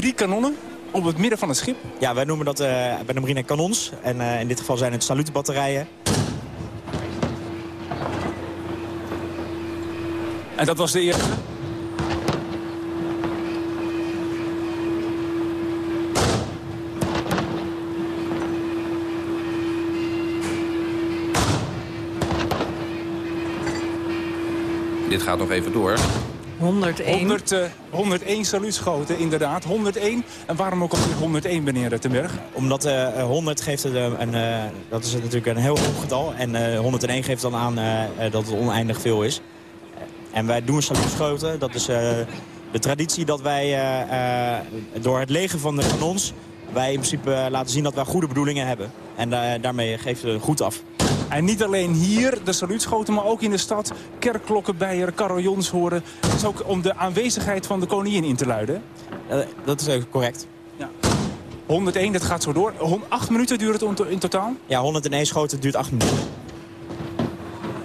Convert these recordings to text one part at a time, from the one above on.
drie kanonnen op het midden van het schip? Ja, wij noemen dat bij de marine kanons. En in dit geval zijn het saluutbatterijen. En dat was de eerste? Dit gaat nog even door. 101. 100, uh, 101 saluutschoten, inderdaad. 101. En waarom ook alweer 101, meneer Tenberg? Omdat uh, 100 geeft het een, uh, dat is natuurlijk een heel hoog getal. En 101 geeft dan aan dat het oneindig veel is. En wij doen saluutschoten. Dat is de traditie dat wij door het legen van de kanons... wij in principe laten zien dat wij goede bedoelingen hebben. En daarmee geeft het goed af. En niet alleen hier de saluutschoten, maar ook in de stad. Kerkklokken bijen, carillons horen. Dat is ook om de aanwezigheid van de koningin in te luiden. Uh, dat is correct. Ja. 101, dat gaat zo door. 8 minuten duurt het in totaal? Ja, 101 schoten duurt 8 minuten.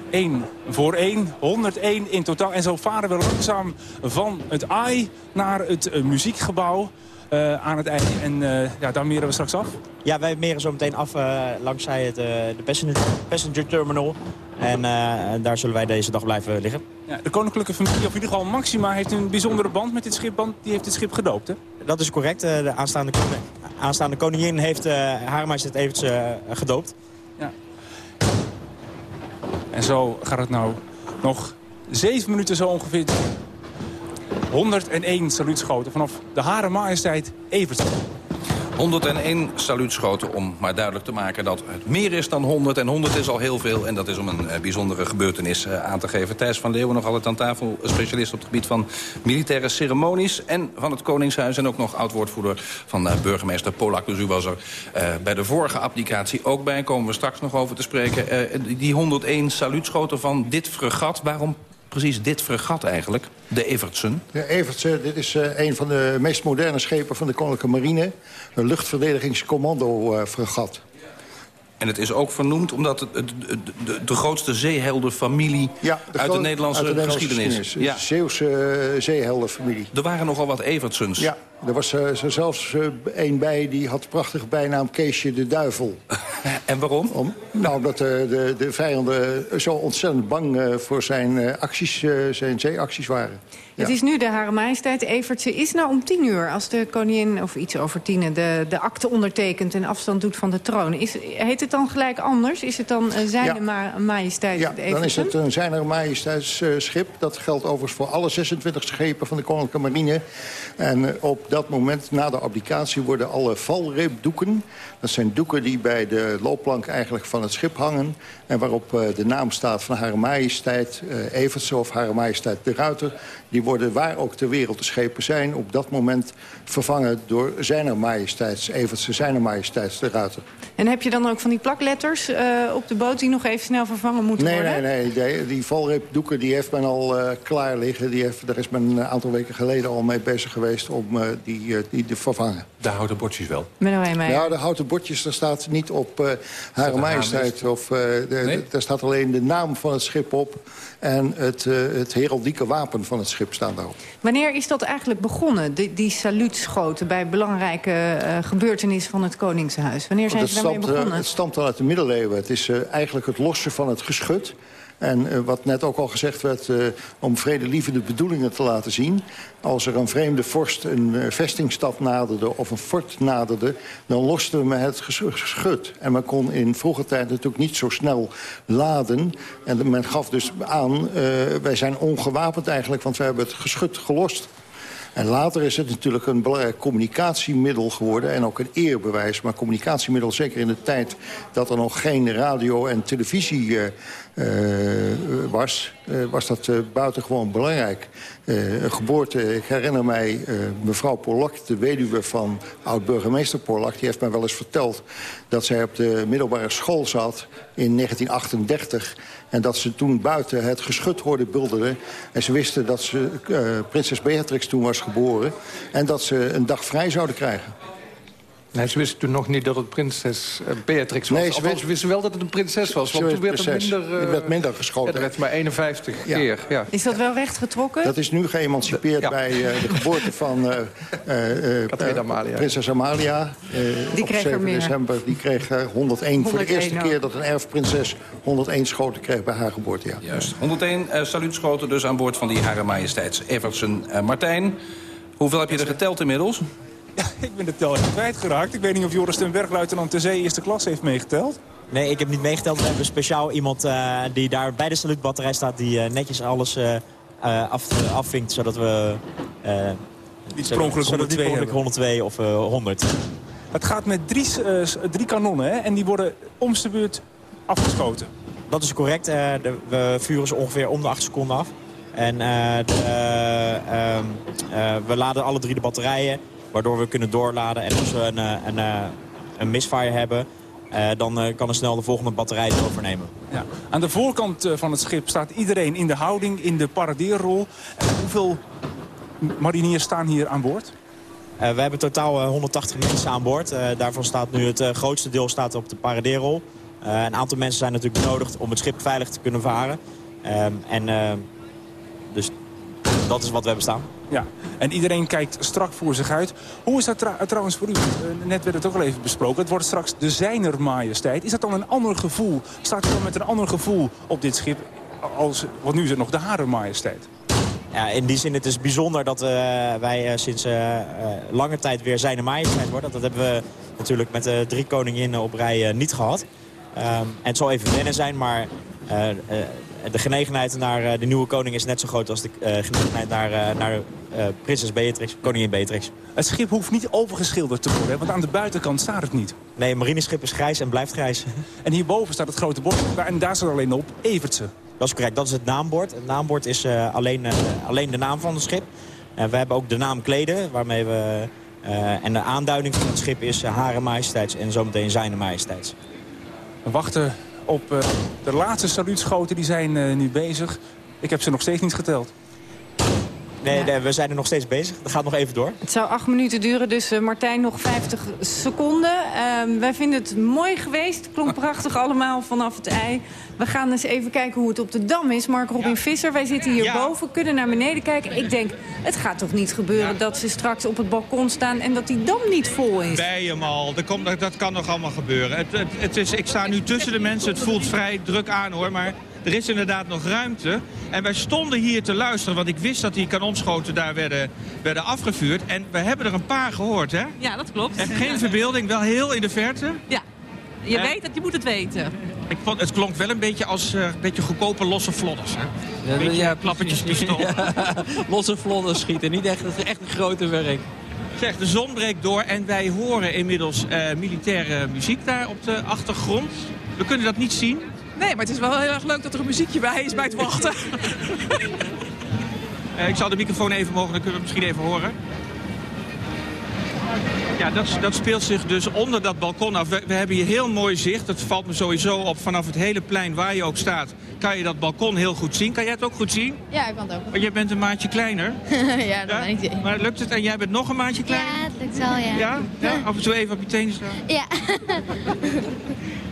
1 voor 1, 101 in totaal. En zo varen we langzaam van het AI naar het uh, muziekgebouw. Uh, aan het eind. En uh, ja, daar meren we straks af? Ja, wij meren zo meteen af uh, langs het, de passenger, passenger, terminal. En daar zullen wij deze dag blijven liggen. Ja, de koninklijke familie, of in ieder geval Maxima, heeft een bijzondere band met dit schip. Want die heeft dit schip gedoopt, hè? Dat is correct. de aanstaande, aanstaande koningin heeft haar majesteit eventjes gedoopt. Ja. En zo gaat het nou nog zeven minuten zo ongeveer 101 saluutschoten vanaf de Hare Majesteit Evert. 101 saluutschoten om maar duidelijk te maken dat het meer is dan 100. En 100 is al heel veel en dat is om een uh, bijzondere gebeurtenis uh, aan te geven. Thijs van Leeuwen nog altijd aan tafel, specialist op het gebied van militaire ceremonies... en van het Koningshuis en ook nog oud-woordvoerder van burgemeester Polak. Dus u was er bij de vorige applicatie ook bij, komen we straks nog over te spreken. die 101 saluutschoten van dit fregat, waarom precies dit fregat eigenlijk, de Evertsen? De Evertsen, dit is uh, een van de meest moderne schepen van de Koninklijke Marine. Een luchtverdedigingscommando-fregat. En het is ook vernoemd omdat het, de, de, de grootste zeeheldenfamilie ja, uit, de Nederlandse uit de geschiedenis. is. Ja. Zeeuwse uh, zeeheldenfamilie. Er waren nogal wat Evertsens. Ja, er was uh, zelfs uh, een bij die had de prachtige bijnaam Keesje de Duivel. en waarom? Om, nou, omdat de, de vijanden zo ontzettend bang voor zijn acties, zijn zeeacties waren. Het is nu de Hare Majesteit Evertse is nou om tien uur... als de koningin, of iets over tien, de, de akte ondertekent... en afstand doet van de troon. Is, heet het dan gelijk anders? Is het dan zijn ja. majesteit Ja, dan is het een zijne majesteitsschip. Dat geldt overigens voor alle 26 schepen van de Koninklijke Marine. En eh, op dat moment, na de abdicatie, worden alle valreepdoeken... dat zijn doeken die bij de loopplank eigenlijk van het schip hangen... en waarop eh, de naam staat van Hare Majesteit uh, Evertse of Hare Majesteit de Ruiter... die worden, waar ook ter wereld de schepen zijn... op dat moment vervangen door zijner majesteits, Evertse zijner majesteits de Ruiter. En heb je dan ook van die plakletters uh, op de boot... die nog even snel vervangen moeten nee, worden? Nee, nee, die, die valreepdoeken die heeft men al uh, klaar liggen. Die heeft, daar is men een aantal weken geleden al mee bezig geweest... om uh, die, die te vervangen. De houten bordjes wel? Ja, de houten bordjes, daar staat niet op Hare Majesteit. Of, de, nee? Daar staat alleen de naam van het schip op... en het, het heraldieke wapen van het schip staan daarop. Wanneer is dat eigenlijk begonnen, die, die saluutschoten... bij belangrijke uh, gebeurtenissen van het Koningshuis? Wanneer zijn ze daarmee begonnen? Uh, het stamt al uit de middeleeuwen. Het is uh, eigenlijk het lossen van het geschut... En uh, wat net ook al gezegd werd, uh, om vredelievende bedoelingen te laten zien. Als er een vreemde vorst een uh, vestingstad naderde of een fort naderde... dan loste men het geschut. En men kon in vroege tijd natuurlijk niet zo snel laden. En men gaf dus aan, wij zijn ongewapend eigenlijk... want we hebben het geschut gelost. En later is het natuurlijk een belangrijk communicatiemiddel geworden... en ook een eerbewijs, maar communicatiemiddel zeker in de tijd... dat er nog geen radio en televisie was, uh, was dat buitengewoon belangrijk. een geboorte, ik herinner mij mevrouw Polak, de weduwe van oud-burgemeester Polak... die heeft mij wel eens verteld dat zij op de middelbare school zat in 1938... En dat ze toen buiten het geschut hoorden bulderen. En ze wisten dat ze, prinses Beatrix toen was geboren. En dat ze een dag vrij zouden krijgen. Nee, ze wisten toen nog niet dat het prinses uh, Beatrix was. Nee, ze, wist... wisten wel dat het een prinses was. Want toen werd er minder, uh, werd minder geschoten. Ja, er werd maar 51 keer. Ja. Is dat wel recht getrokken? Dat is nu geëmancipeerd ja. bij uh, de geboorte van Amalia. prinses Amalia. die op kreeg 7 er meer. december. Die kreeg 101, 101 voor de eerste keer dat een erfprinses 101 schoten kreeg bij haar geboorte. Ja. Juist. 101 saluutschoten dus aan boord van die Hare Majesteits Evertsen Martijn. Hoeveel heb je er geteld inmiddels? Ja, ik ben de tel even kwijtgeraakt. Ik weet niet of Joris ten Berg, luitenant de Zee, eerste klas heeft meegeteld. Nee, ik heb niet meegeteld. We hebben speciaal iemand uh, die daar bij de saluutbatterij staat... die uh, netjes alles uh, af, afvinkt, zodat we... niet sprongelijk 102, 102 of 100. Het gaat met drie, drie kanonnen hè? en die worden om de beurt afgeschoten. Dat is correct. De, we vuren ze ongeveer om de 8 seconden af. En de, ehm, we laden alle drie de batterijen... Waardoor we kunnen doorladen en als we een, een, een misfire hebben... Uh, dan uh, kan er snel de volgende batterij overnemen. Ja. Aan de voorkant van het schip staat iedereen in de houding, in de paradeerrol. Hoeveel mariniers staan hier aan boord? We hebben totaal 180 mensen aan boord. daarvan staat nu het grootste deel staat op de paradeerrol. een aantal mensen zijn natuurlijk benodigd om het schip veilig te kunnen varen. Ehm, en dat is wat we hebben staan. Ja, en iedereen kijkt strak voor zich uit. Hoe is dat trouwens voor u? Uh, net werd het ook al even besproken. Het wordt straks de zijner majesteit. Is dat dan een ander gevoel? Staat u dan met een ander gevoel op dit schip? Als, want nu is het nog de hare majesteit. Ja, in die zin het is bijzonder dat uh, wij uh, sinds lange tijd weer zijne majesteit worden. Dat hebben we natuurlijk met de drie koninginnen op rij niet gehad. Um, en het zal even wennen zijn, maar de genegenheid naar eh, de nieuwe koning is net zo groot als de uh, genegenheid naar, naar prinses Beatrix, koningin Beatrix. Het schip hoeft niet overgeschilderd te worden, want aan de buitenkant staat het niet. Nee, een marineschip is grijs en blijft grijs. En hierboven staat het grote bord en daar staat alleen op Evertse. Dat is correct, dat is het naambord. Het naambord is alleen, alleen de naam van het schip. En we hebben ook de naam kleden, waarmee we... en de aanduiding van het schip is Hare Majesteits en zometeen Zijne Majesteits. We wachten op uh, de laatste saluutschoten. Die zijn uh, nu bezig. Ik heb ze nog steeds niet geteld. Nee, nee, we zijn er nog steeds bezig. Dat gaat nog even door. Het zou acht minuten duren, dus uh, Martijn nog 50 seconden. Uh, wij vinden het mooi geweest. Klonk prachtig allemaal vanaf het ei. We gaan eens even kijken hoe het op de Dam is. Mark Robin ja. Visser, wij zitten hierboven, ja. kunnen naar beneden kijken. Ik denk, het gaat toch niet gebeuren ja. dat ze straks op het balkon staan... en dat die Dam niet vol is? Bij hem al. Dat, komt, dat kan nog allemaal gebeuren. Het, het, het is, ik sta nu tussen de mensen. Het voelt vrij druk aan, hoor. Maar er is inderdaad nog ruimte. En wij stonden hier te luisteren, want ik wist dat die kanonschoten daar werden, werden afgevuurd. En we hebben er een paar gehoord, hè? Ja, dat klopt. En geen verbeelding, wel heel in de verte. Ja, je weet het, je moet het weten. Ik vond, het klonk wel een beetje als uh, een beetje goedkope losse vlodders. Hè? Een beetje ja, klappertjes pistool. Ja, losse vlodders schieten, niet echt, het is echt een grote werk. Zeg, de zon breekt door en wij horen inmiddels uh, militaire muziek daar op de achtergrond. We kunnen dat niet zien. Nee, maar het is wel heel erg leuk dat er een muziekje bij is bij het wachten. uh, ik zal de microfoon even mogen, dan kunnen we het misschien even horen. Ja, dat, dat, speelt zich dus onder dat balkon af. We, we, hebben hier heel mooi zicht. Dat valt me sowieso op. Vanaf het hele plein waar je ook staat, kan je dat balkon heel goed zien. Kan jij het ook goed zien? Ja, ik kan het ook. Want jij bent een maandje kleiner. ja, dat ja? ik. Maar lukt het? En jij bent nog een maandje kleiner? Ja, het lukt wel, ja. Ja? ja? Af en toe even op je tenen staan? Ja.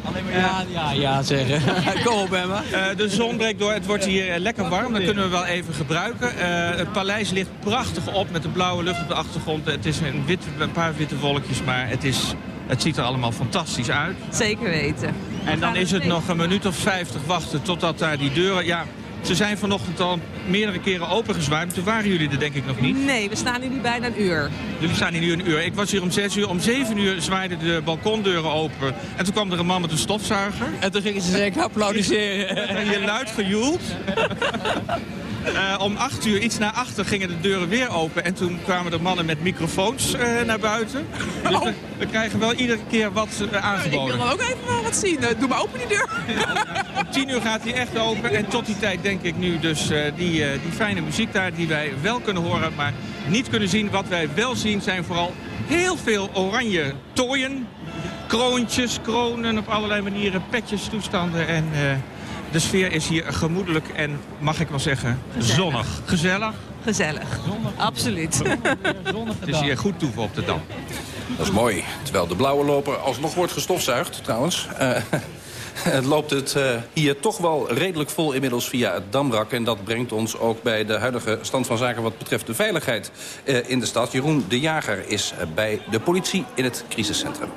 Alleen maar ja, ja, ja zeggen. Kom op, Emma. Uh, de zon breekt door. Het wordt hier lekker warm. Dat kunnen we wel even gebruiken. Uh, het paleis ligt prachtig op met de blauwe lucht op de achtergrond. Het is een, wit, een paar witte wolkjes, maar het, is, het ziet er allemaal fantastisch uit. Zeker weten. En dan is het nog een minuut of vijftig wachten totdat daar die deuren... Ja, ze zijn vanochtend al meerdere keren opengezwaaid. Toen waren jullie er denk ik nog niet. Nee, we staan hier nu bijna een uur. Jullie staan hier nu een uur. Ik was hier om zes uur. Om zeven uur zwaaiden de balkondeuren open. En toen kwam er een man met een stofzuiger. En toen gingen ze zeker applaudisseren. En je luid gejoeld. Uh, om acht uur, iets na achter, gingen de deuren weer open. En toen kwamen er mannen met microfoons uh, naar buiten. Dus we, we, krijgen wel iedere keer wat uh, aangeboden. Ik wil ook even wel wat zien. doe maar open die deur. om tien uur gaat hij echt open. En tot die tijd denk ik nu dus die, die fijne muziek daar... die wij wel kunnen horen, maar niet kunnen zien. Wat wij wel zien zijn vooral heel veel oranje tooien. Kroontjes, kronen op allerlei manieren, petjes, toestanden en... De sfeer is hier gemoedelijk en, mag ik wel zeggen, zonnig. Gezellig? Gezellig, Zonnig. absoluut. Het is hier goed toeven op de Dam. Dat is mooi. Terwijl de blauwe loper alsnog wordt gestofzuigd, trouwens. Uh, loopt het uh, hier toch wel redelijk vol inmiddels via het Damrak. En dat brengt ons ook bij de huidige stand van zaken wat betreft de veiligheid uh, in de stad. Jeroen de Jager is bij de politie in het crisiscentrum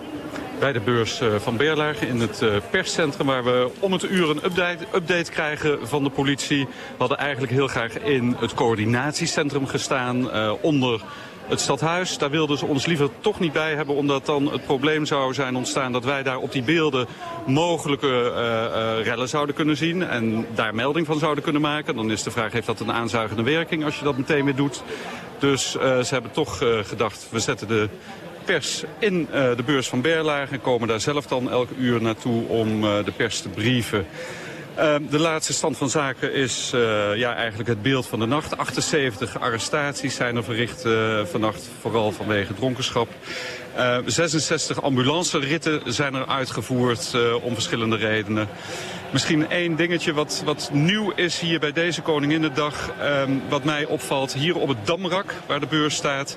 bij de beurs van Berlage in het perscentrum... waar we om het uur een update, krijgen van de politie. We hadden eigenlijk heel graag in het coördinatiecentrum gestaan... Uh, onder het stadhuis. Daar wilden ze ons liever toch niet bij hebben... omdat dan het probleem zou zijn ontstaan dat wij daar op die beelden... mogelijke uh, rellen zouden kunnen zien en daar melding van zouden kunnen maken. Dan is de vraag, heeft dat een aanzuigende werking als je dat meteen weer doet? Dus ze hebben toch gedacht, we zetten de pers in de beurs van Berlage... en komen daar zelf dan elke uur naartoe om de pers te brieven... Uh, de laatste stand van zaken is uh, ja, eigenlijk het beeld van de nacht. 78 arrestaties zijn er verricht vannacht, vooral vanwege dronkenschap. 66 ambulanceritten zijn er uitgevoerd om verschillende redenen. Misschien één dingetje wat, wat nieuw is hier bij deze Koninginnedag. Ehm, wat mij opvalt, hier op het Damrak, waar de beurs staat...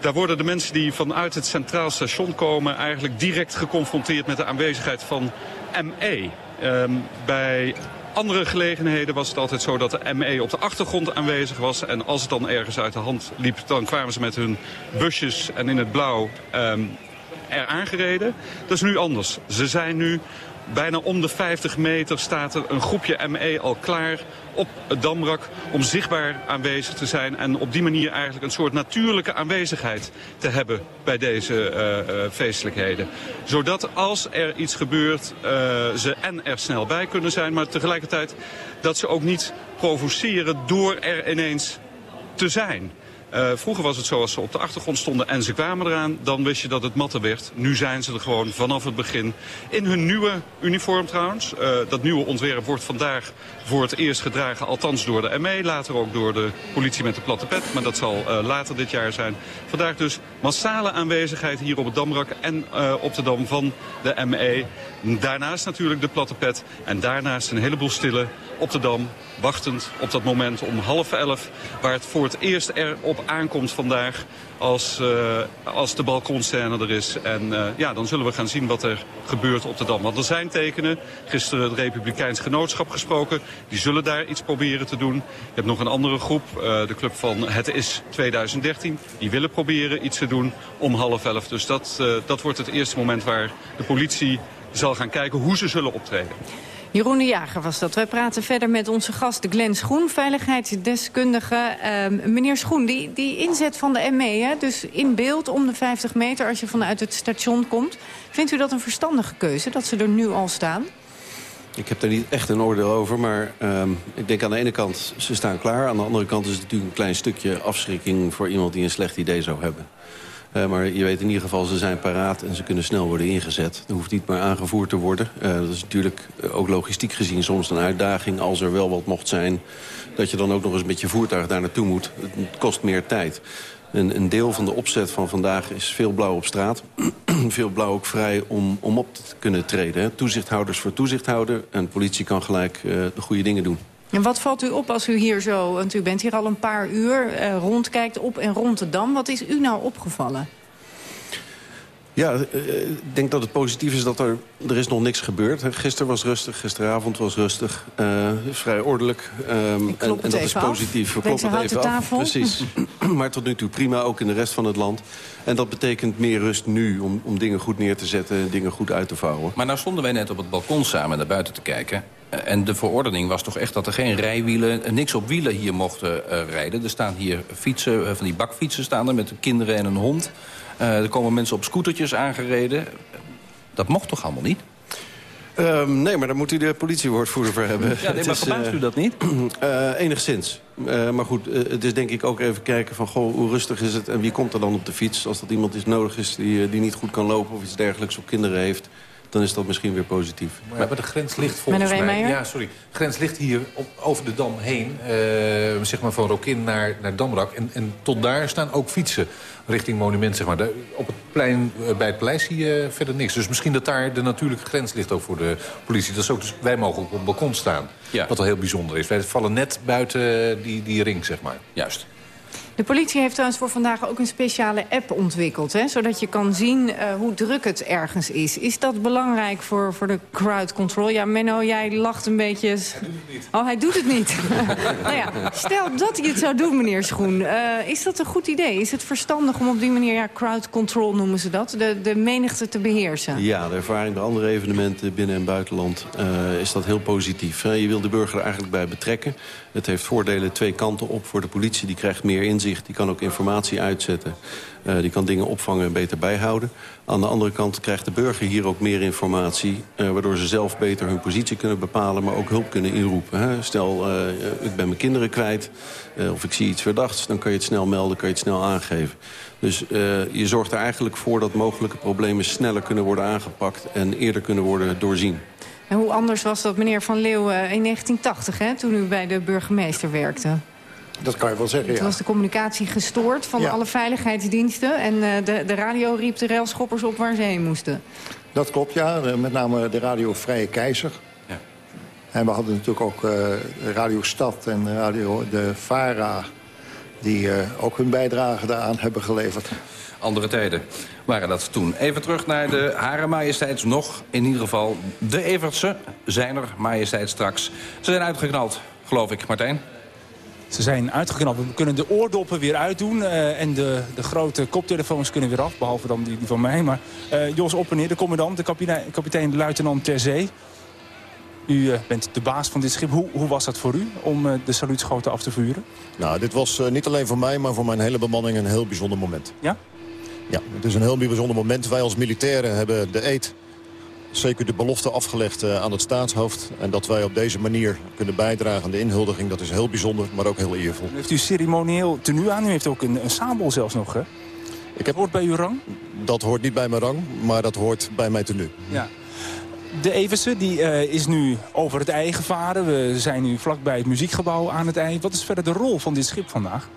Daar worden de mensen die vanuit het Centraal Station komen... eigenlijk direct geconfronteerd met de aanwezigheid van ME. Um, bij andere gelegenheden was het altijd zo dat de ME op de achtergrond aanwezig was. En als het dan ergens uit de hand liep, dan kwamen ze met hun busjes en in het blauw um, er aangereden. Dat is nu anders. Ze zijn nu bijna om de 50 meter staat er een groepje ME al klaar op het Damrak om zichtbaar aanwezig te zijn en op die manier eigenlijk een soort natuurlijke aanwezigheid te hebben bij deze uh, uh, feestelijkheden. Zodat als er iets gebeurt, uh, ze en er snel bij kunnen zijn, maar tegelijkertijd dat ze ook niet provoceren door er ineens te zijn. Uh, vroeger was het zo, als ze op de achtergrond stonden en ze kwamen eraan... dan wist je dat het matten werd. Nu zijn ze er gewoon vanaf het begin. In hun nieuwe uniform trouwens. Uh, dat nieuwe ontwerp wordt vandaag voor het eerst gedragen. Althans door de ME, later ook door de politie met de platte pet. Maar dat zal uh, later dit jaar zijn. Vandaag dus massale aanwezigheid hier op het Damrak en op de Dam van de ME. Daarnaast natuurlijk de platte pet. En daarnaast een heleboel stille op de Dam. Wachtend op dat moment om half elf. Waar het voor het eerst erop aankomt vandaag. Als, uh, als de balkonscène er is. En ja, dan zullen we gaan zien wat er gebeurt op de Dam. Want er zijn tekenen. Gisteren het Republikeins Genootschap gesproken. Die zullen daar iets proberen te doen. Je hebt nog een andere groep. Uh, de club van Het is 2013. Die willen proberen iets te doen om half elf. Dus dat, dat wordt het eerste moment waar de politie zal gaan kijken hoe ze zullen optreden. Jeroen de Jager was dat. Wij praten verder met onze gast Glenn Schoen, veiligheidsdeskundige. Uh, meneer Schoen, die, die inzet van de ME, hè, dus in beeld om de 50 meter als je vanuit het station komt. Vindt u dat een verstandige keuze, dat ze er nu al staan? Ik heb daar niet echt een oordeel over, maar um, ik denk aan de ene kant, ze staan klaar. Aan de andere kant is het natuurlijk een klein stukje afschrikking voor iemand die een slecht idee zou hebben. Uh, maar je weet in ieder geval, ze zijn paraat en ze kunnen snel worden ingezet. Er hoeft niet maar aangevoerd te worden. Uh, dat is natuurlijk ook logistiek gezien soms een uitdaging. Als er wel wat mocht zijn, dat je dan ook nog eens met je voertuig daar naartoe moet. Het kost meer tijd. Een, deel van de opzet van vandaag is veel blauw op straat. veel blauw ook vrij om, om op te kunnen treden. Toezichthouders voor toezichthouder. En politie kan gelijk uh, de goede dingen doen. En wat valt u op als u hier zo, want u bent hier al een paar uur, uh, rondkijkt op en rond de Dam. Wat is u nou opgevallen? Ja, ik denk dat het positief is dat er, er is nog niks gebeurd. Gisteren was rustig, gisteravond was rustig. Uh, vrij ordelijk. Um, en, en dat is positief. We kloppen het even af. Precies. maar tot nu toe prima, ook in de rest van het land. En dat betekent meer rust nu om, om dingen goed neer te zetten... dingen goed uit te vouwen. Maar nou stonden wij net op het balkon samen naar buiten te kijken. En de verordening was toch echt dat er geen rijwielen... niks op wielen hier mochten uh, rijden. Er staan hier fietsen, uh, van die bakfietsen staan er met kinderen en een hond... Uh, er komen mensen op scootertjes aangereden. Dat mocht toch allemaal niet? Um, nee, maar daar moet u de politiewoordvoerder voor hebben. Ja, nee, maar verbaast uh, u dat niet? Uh, enigszins. Uh, maar goed, het is denk ik ook even kijken van... Goh, hoe rustig is het en wie komt er dan op de fiets? Als dat iemand is nodig is die, die niet goed kan lopen of iets dergelijks... of kinderen heeft dan is dat misschien weer positief. Maar, maar de grens ligt volgens mij... Ja, sorry. De grens ligt hier op, over de Dam heen. Uh, zeg maar van Rokin naar, naar Damrak. En, en tot daar staan ook fietsen richting monument. Zeg maar. De, op het plein uh, bij het paleis zie je verder niks. Dus misschien dat daar de natuurlijke grens ligt ook voor de politie. Dat is ook dus, wij mogen op het balkon staan. Ja. Wat al heel bijzonder is. Wij vallen net buiten die, die ring, zeg maar. Juist. De politie heeft trouwens voor vandaag ook een speciale app ontwikkeld... Hè, zodat je kan zien uh, hoe druk het ergens is. Is dat belangrijk voor, voor de crowd control? Ja, Menno, jij lacht een beetje... Hij doet het niet. Oh, hij doet het niet. nou ja, stel dat hij het zou doen, meneer Schoen. Uh, is dat een goed idee? Is het verstandig om op die manier, ja, crowd control noemen ze dat... de, de menigte te beheersen? Ja, de ervaring bij andere evenementen binnen- en buitenland... Uh, is dat heel positief. Je wil de burger er eigenlijk bij betrekken. Het heeft voordelen twee kanten op voor de politie. Die krijgt meer inzicht, die kan ook informatie uitzetten. Uh, die kan dingen opvangen en beter bijhouden. Aan de andere kant krijgt de burger hier ook meer informatie... Uh, waardoor ze zelf beter hun positie kunnen bepalen... maar ook hulp kunnen inroepen. Hè. Stel, uh, ik ben mijn kinderen kwijt of ik zie iets verdachts... dan kan je het snel melden, kan je het snel aangeven. Dus je zorgt er eigenlijk voor dat mogelijke problemen sneller kunnen worden aangepakt... en eerder kunnen worden doorzien. En hoe anders was dat, meneer Van Leeuwen, in 1980, hè, toen u bij de burgemeester werkte? Dat kan je wel zeggen, Toen ja. was de communicatie gestoord van Ja. alle veiligheidsdiensten... en eh, de, de radio riep de railschoppers op waar ze heen moesten. Dat klopt, ja. Eh, Met name de radio Vrije Keizer. Ja. En we hadden natuurlijk ook eh, Radio Stad en Radio de VARA... die eh, ook hun bijdrage daaraan hebben geleverd. Andere tijden waren dat toen. Even terug naar de Hare Majesteits nog. In ieder geval de Evertse zijn er majesteit straks. Ze zijn uitgeknald, geloof ik, Martijn. Ze zijn uitgeknapt. We kunnen de oordoppen weer uitdoen. eh, en de, de grote koptelefoons kunnen weer af. Behalve dan die, die van mij. Maar eh, Jos Oppeneer, de commandant, de kapitein, kapitein luitenant ter zee. U eh, bent de baas van dit schip. Hoe, hoe was dat voor u om de saluutschoten af te vuren? Nou, dit was niet alleen voor mij, maar voor mijn hele bemanning een heel bijzonder moment. Ja? Ja, het is een heel bijzonder moment. Wij als militairen hebben de eed, zeker de belofte afgelegd eh, aan het staatshoofd. En dat wij op deze manier kunnen bijdragen aan de inhuldiging, dat is heel bijzonder, maar ook heel eervol. Heeft u ceremonieel tenue aan? U heeft ook een, een sabel zelfs nog, hè? Ik heb... Hoort bij uw rang? Dat hoort niet bij mijn rang, maar dat hoort bij mijn tenue. Ja. De Everse die, eh, is nu over het ei gevaren. We zijn nu vlakbij het muziekgebouw aan het ei. Wat is verder de rol van dit schip vandaag?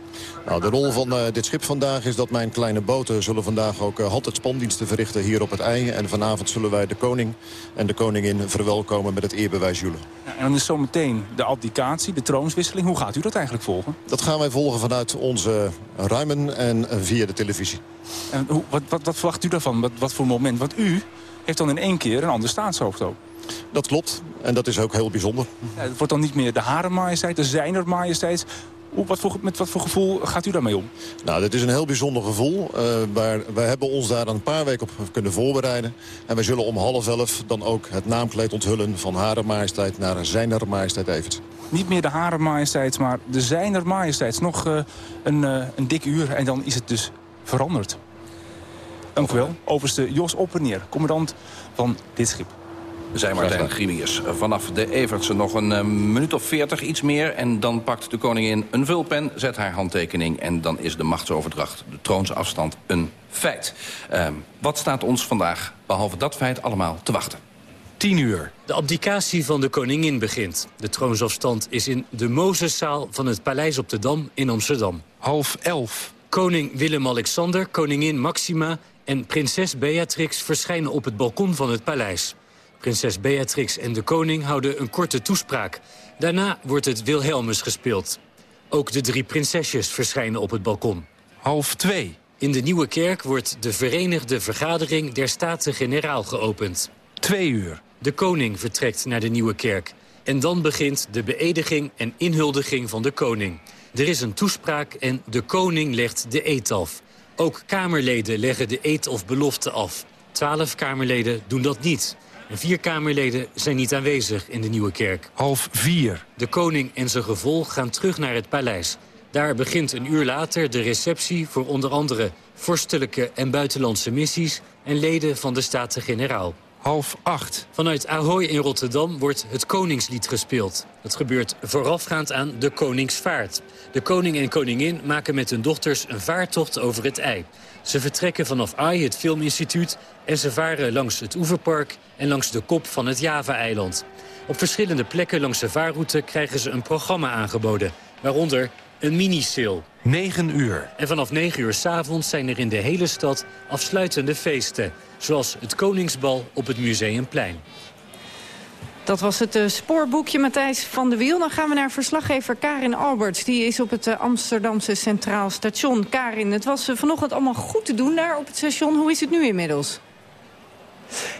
Nou, de rol van eh, dit schip vandaag is dat mijn kleine boten zullen vandaag ook uh, en spandiensten verrichten hier op het ei. En vanavond zullen wij de koning en de koningin verwelkomen met het eerbewijs Jule. Ja, en dan is zometeen de abdicatie, de troonswisseling. Hoe gaat u dat eigenlijk volgen? Dat gaan wij volgen vanuit onze ruimen en via de televisie. En hoe, wat, wat, wat verwacht u daarvan? Wat, wat voor moment? Want u heeft dan in één keer een ander staatshoofd ook. Dat klopt. En dat is ook heel bijzonder. Ja, het wordt dan niet meer de Hare Majesteit, de Zijner Majesteit. Hoe, wat voor, met wat voor gevoel gaat u daarmee om? Nou, dit is een heel bijzonder gevoel. Uh, waar, wij hebben ons daar een paar weken op kunnen voorbereiden. En wij zullen om half elf dan ook het naamkleed onthullen... van Hare Majesteit naar Zijner Majesteit Evert. Niet meer de Hare Majesteit, maar de Zijner Majesteit. Nog uh, een, uh, een dik uur en dan is het dus veranderd. Dank u wel. Overste Jos Opperneer, commandant van dit schip. Zijn Martijn Grimius. Vanaf de Evertse nog een uh, minuut of veertig, iets meer. En dan pakt de koningin een vulpen, zet haar handtekening... en dan is de machtsoverdracht, de troonsafstand, een feit. Uh, wat staat ons vandaag, behalve dat feit, allemaal te wachten? 10 uur. De abdicatie van de koningin begint. De troonsafstand is in de Mozeszaal van het Paleis op de Dam in Amsterdam. Half elf. Koning Willem-Alexander, koningin Maxima en prinses Beatrix verschijnen op het balkon van het paleis. Prinses Beatrix en de koning houden een korte toespraak. Daarna wordt het Wilhelmus gespeeld. Ook de drie prinsesjes verschijnen op het balkon. Half twee. In de Nieuwe Kerk wordt de Verenigde Vergadering der Staten-Generaal geopend. Twee uur. De koning vertrekt naar de Nieuwe Kerk. En dan begint de beëdiging en inhuldiging van de koning. Er is een toespraak en de koning legt de eed af. Ook Kamerleden leggen de eed of belofte af. Twaalf Kamerleden doen dat niet. En vier Kamerleden zijn niet aanwezig in de Nieuwe Kerk. Half vier. De koning en zijn gevolg gaan terug naar het paleis. Daar begint een uur later de receptie voor onder andere... vorstelijke en buitenlandse missies en leden van de Staten-Generaal. Half acht. Vanuit Ahoy in Rotterdam wordt het Koningslied gespeeld. Dat gebeurt voorafgaand aan de Koningsvaart. De koning en koningin maken met hun dochters een vaartocht over het ei. Ze vertrekken vanaf AI, het filminstituut... en ze varen langs het oeverpark en langs de kop van het Java-eiland. Op verschillende plekken langs de vaarroute krijgen ze een programma aangeboden. Waaronder een mini-sale. 9 uur. En vanaf 9 uur s'avonds zijn er in de hele stad afsluitende feesten. Zoals het Koningsbal op het Museumplein. Dat was het uh, spoorboekje Matthijs van de Wiel. Dan gaan we naar verslaggever Karin Alberts. Die is op het uh, Amsterdamse Centraal Station. Karin, het was uh, vanochtend allemaal goed te doen daar op het station. Hoe is het nu inmiddels?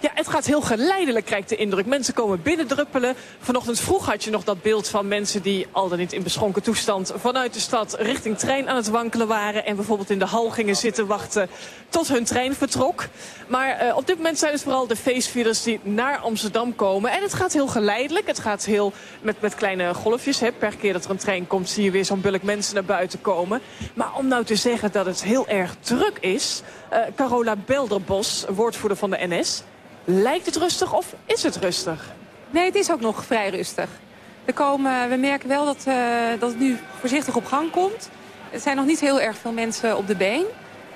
Ja, het gaat heel geleidelijk, krijgt de indruk. Mensen komen binnendruppelen. Vanochtend vroeg had je nog dat beeld van mensen die al dan niet in beschonken toestand vanuit de stad richting trein aan het wankelen waren. En bijvoorbeeld in de hal gingen zitten wachten tot hun trein vertrok. Maar uh, op dit moment zijn het vooral de feestvierders die naar Amsterdam komen. En het gaat heel geleidelijk. Het gaat heel met, met kleine golfjes. Hè. Per keer dat er een trein komt zie je weer zo'n bulk mensen naar buiten komen. Maar om nou te zeggen dat het heel erg druk is... Uh, Carola Belderbos, woordvoerder van de NS... Lijkt het rustig of is het rustig? Nee, het is ook nog vrij rustig. Er komen, we merken wel dat, uh, dat het nu voorzichtig op gang komt. Er zijn nog niet heel erg veel mensen op de been.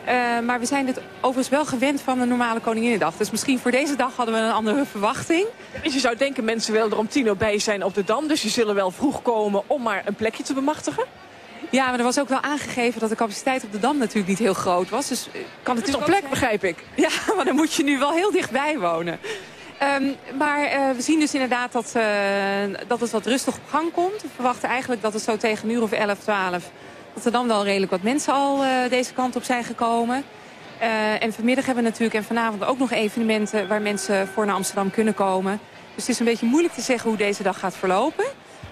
Uh, maar we zijn het overigens wel gewend van een normale Koninginnedag. Dus misschien voor deze dag hadden we een andere verwachting. Dus je zou denken, mensen willen er om tien uur bij zijn op de Dam. Dus je zullen wel vroeg komen om maar een plekje te bemachtigen? Ja, maar er was ook wel aangegeven dat de capaciteit op de Dam natuurlijk niet heel groot was. Dus eh, kan het is op plek, begrijp ik. Ja, maar dan moet je nu wel heel dichtbij wonen. Um, maar uh, we zien dus inderdaad dat, uh, dat het wat rustig op gang komt. We verwachten eigenlijk dat het zo tegen een uur of 11, 12... dat er dan wel redelijk wat mensen al uh, deze kant op zijn gekomen. en vanmiddag hebben we natuurlijk en vanavond ook nog evenementen... waar mensen voor naar Amsterdam kunnen komen. Dus het is een beetje moeilijk te zeggen hoe deze dag gaat verlopen.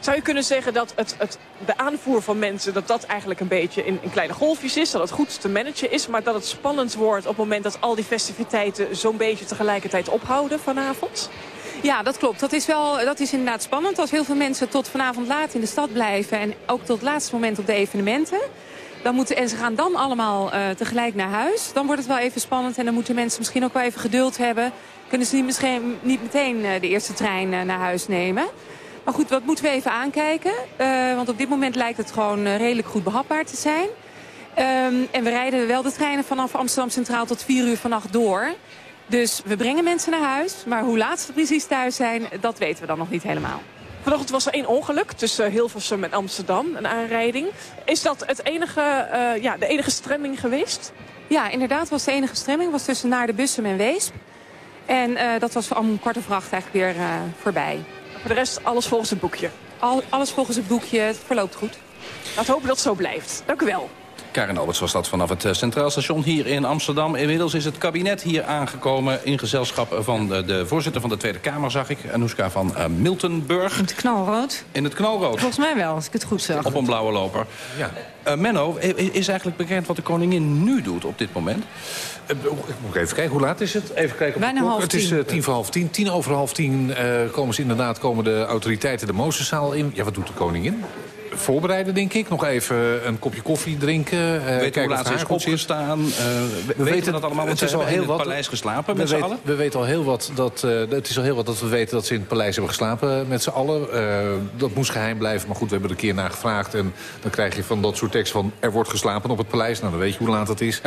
Zou je kunnen zeggen dat het, het, de aanvoer van mensen... dat dat eigenlijk een beetje in, in, kleine golfjes is, dat het goed te managen is... maar dat het spannend wordt op het moment dat al die festiviteiten... zo'n beetje tegelijkertijd ophouden vanavond? Ja, dat klopt. Dat is, wel, dat is inderdaad spannend. Als heel veel mensen tot vanavond laat in de stad blijven... en ook tot het laatste moment op de evenementen... Dan moeten, en ze gaan dan allemaal uh, tegelijk naar huis. Dan wordt het wel even spannend en dan moeten mensen misschien ook wel even geduld hebben. Kunnen ze niet, misschien, niet meteen uh, de eerste trein uh, naar huis nemen. Maar goed, wat moeten we even aankijken? Uh, want op dit moment lijkt het gewoon uh, redelijk goed behapbaar te zijn. Um, en we rijden wel de treinen vanaf Amsterdam Centraal tot 4 uur vannacht door. Dus we brengen mensen naar huis. Maar hoe laat ze precies thuis zijn, dat weten we dan nog niet helemaal. Vanochtend was er één ongeluk tussen Hilversum en Amsterdam, een aanrijding. Is dat het enige, uh, ja, de enige stremming geweest? Ja, inderdaad was de enige stremming. was tussen naar de Bussum en Weesp. En uh, dat was om kwart over acht eigenlijk weer uh, voorbij. Voor de rest alles volgens het boekje. Al, alles volgens het boekje. Het verloopt goed. Laten hopen dat het zo blijft. Dank u wel. Karin Alberts was dat vanaf het eh, Centraal Station hier in Amsterdam. Inmiddels is het kabinet hier aangekomen in gezelschap van de, de voorzitter van de Tweede Kamer, zag ik. Anoushka van uh, Miltenburg. In het knalrood? In het knalrood. Volgens mij wel, als ik het goed zag. Op een blauwe loper. Ja. Uh, Menno, is eigenlijk bekend wat de koningin nu doet op dit moment? Uh, ik moet even kijken, hoe laat is het? Even kijken op Bijna half Het is uh, tien voor half tien. Tien over half tien komen ze inderdaad komen de autoriteiten de Mozeszaal in. Ja, wat doet de koningin? Voorbereiden, denk ik. Nog even een kopje koffie drinken. Uh, weet kijken hoe laat ze is opgestaan. Uh, we, we weten dat allemaal, want het is al heel wat. het paleis geslapen met z'n allen. We weten al heel wat dat, uh, het is al heel wat dat we weten dat ze in het paleis hebben geslapen met z'n allen. dat moest geheim blijven, maar goed, we hebben er een keer naar gevraagd. En dan krijg je van dat soort tekst van er wordt geslapen op het paleis. Nou, dan weet je hoe laat het is.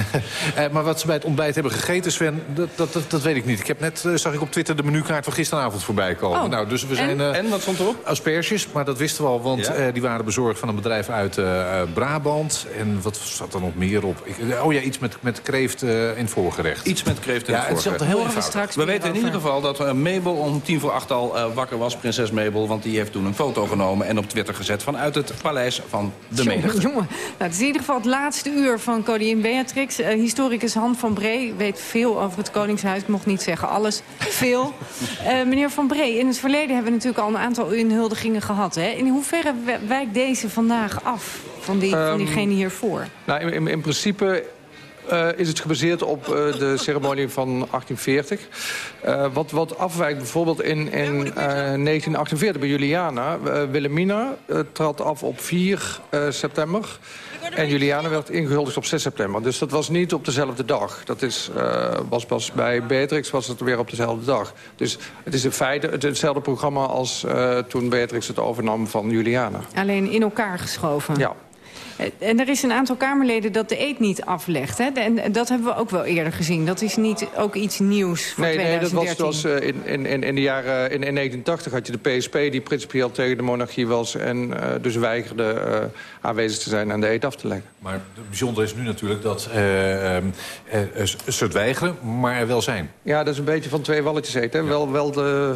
maar wat ze bij het ontbijt hebben gegeten, Sven, dat, dat, dat, dat weet ik niet. Ik heb net, zag ik op Twitter de menukaart van gisteravond voorbij komen. Oh. Nou, dus we zijn, en? en wat stond erop? Asperges, maar dat wisten we al, want... Ja? Uh, die waren bezorgd van een bedrijf uit uh, Brabant. En wat zat er nog meer op? Ik, oh ja, iets met, met kreeft uh, in voorgerecht. Iets met kreeft in ja, het voorgerecht. Het is heel eenvoudig. We weten in ieder geval dat uh, Mabel om tien voor acht al wakker was. Prinses Mabel, want die heeft toen een foto genomen... en op Twitter gezet vanuit het paleis van de menigte. Jongen, nou, het is in ieder geval het laatste uur van koningin Beatrix. historicus Han van Bree weet veel over het Koningshuis. Ik mocht niet zeggen alles. Veel. meneer van Bree, in het verleden hebben we natuurlijk al een aantal inhuldigingen gehad. Hè? In hoeverre wijkt deze vandaag af van, die, um, van diegene hiervoor? Nou, in, in principe uh, is het gebaseerd op uh, de ceremonie van 1840. Uh, wat, wat afwijkt bijvoorbeeld in, in 1948 bij Juliana. Wilhelmina trad af op 4 september. En Juliana werd ingehuldigd op 6 september. Dus dat was niet op dezelfde dag. Dat is, was pas bij Beatrix was het weer op dezelfde dag. Dus het is in feite het, hetzelfde programma als toen Beatrix het overnam van Juliana. Alleen in elkaar geschoven. Ja. En er is een aantal Kamerleden dat de eet niet aflegt. Hè? En dat hebben we ook wel eerder gezien. Dat is niet ook iets nieuws voor nee, 2013. Nee, dat was, was uh, in, in, in de jaren in, in 1980 had je de PSP... die principieel tegen de monarchie was... en uh, dus weigerde uh, aanwezig te zijn en de eet af te leggen. Maar het bijzondere is nu natuurlijk dat ze het weigeren, maar er wel zijn. Ja, dat is een beetje van twee walletjes eten. Ja. Wel, wel de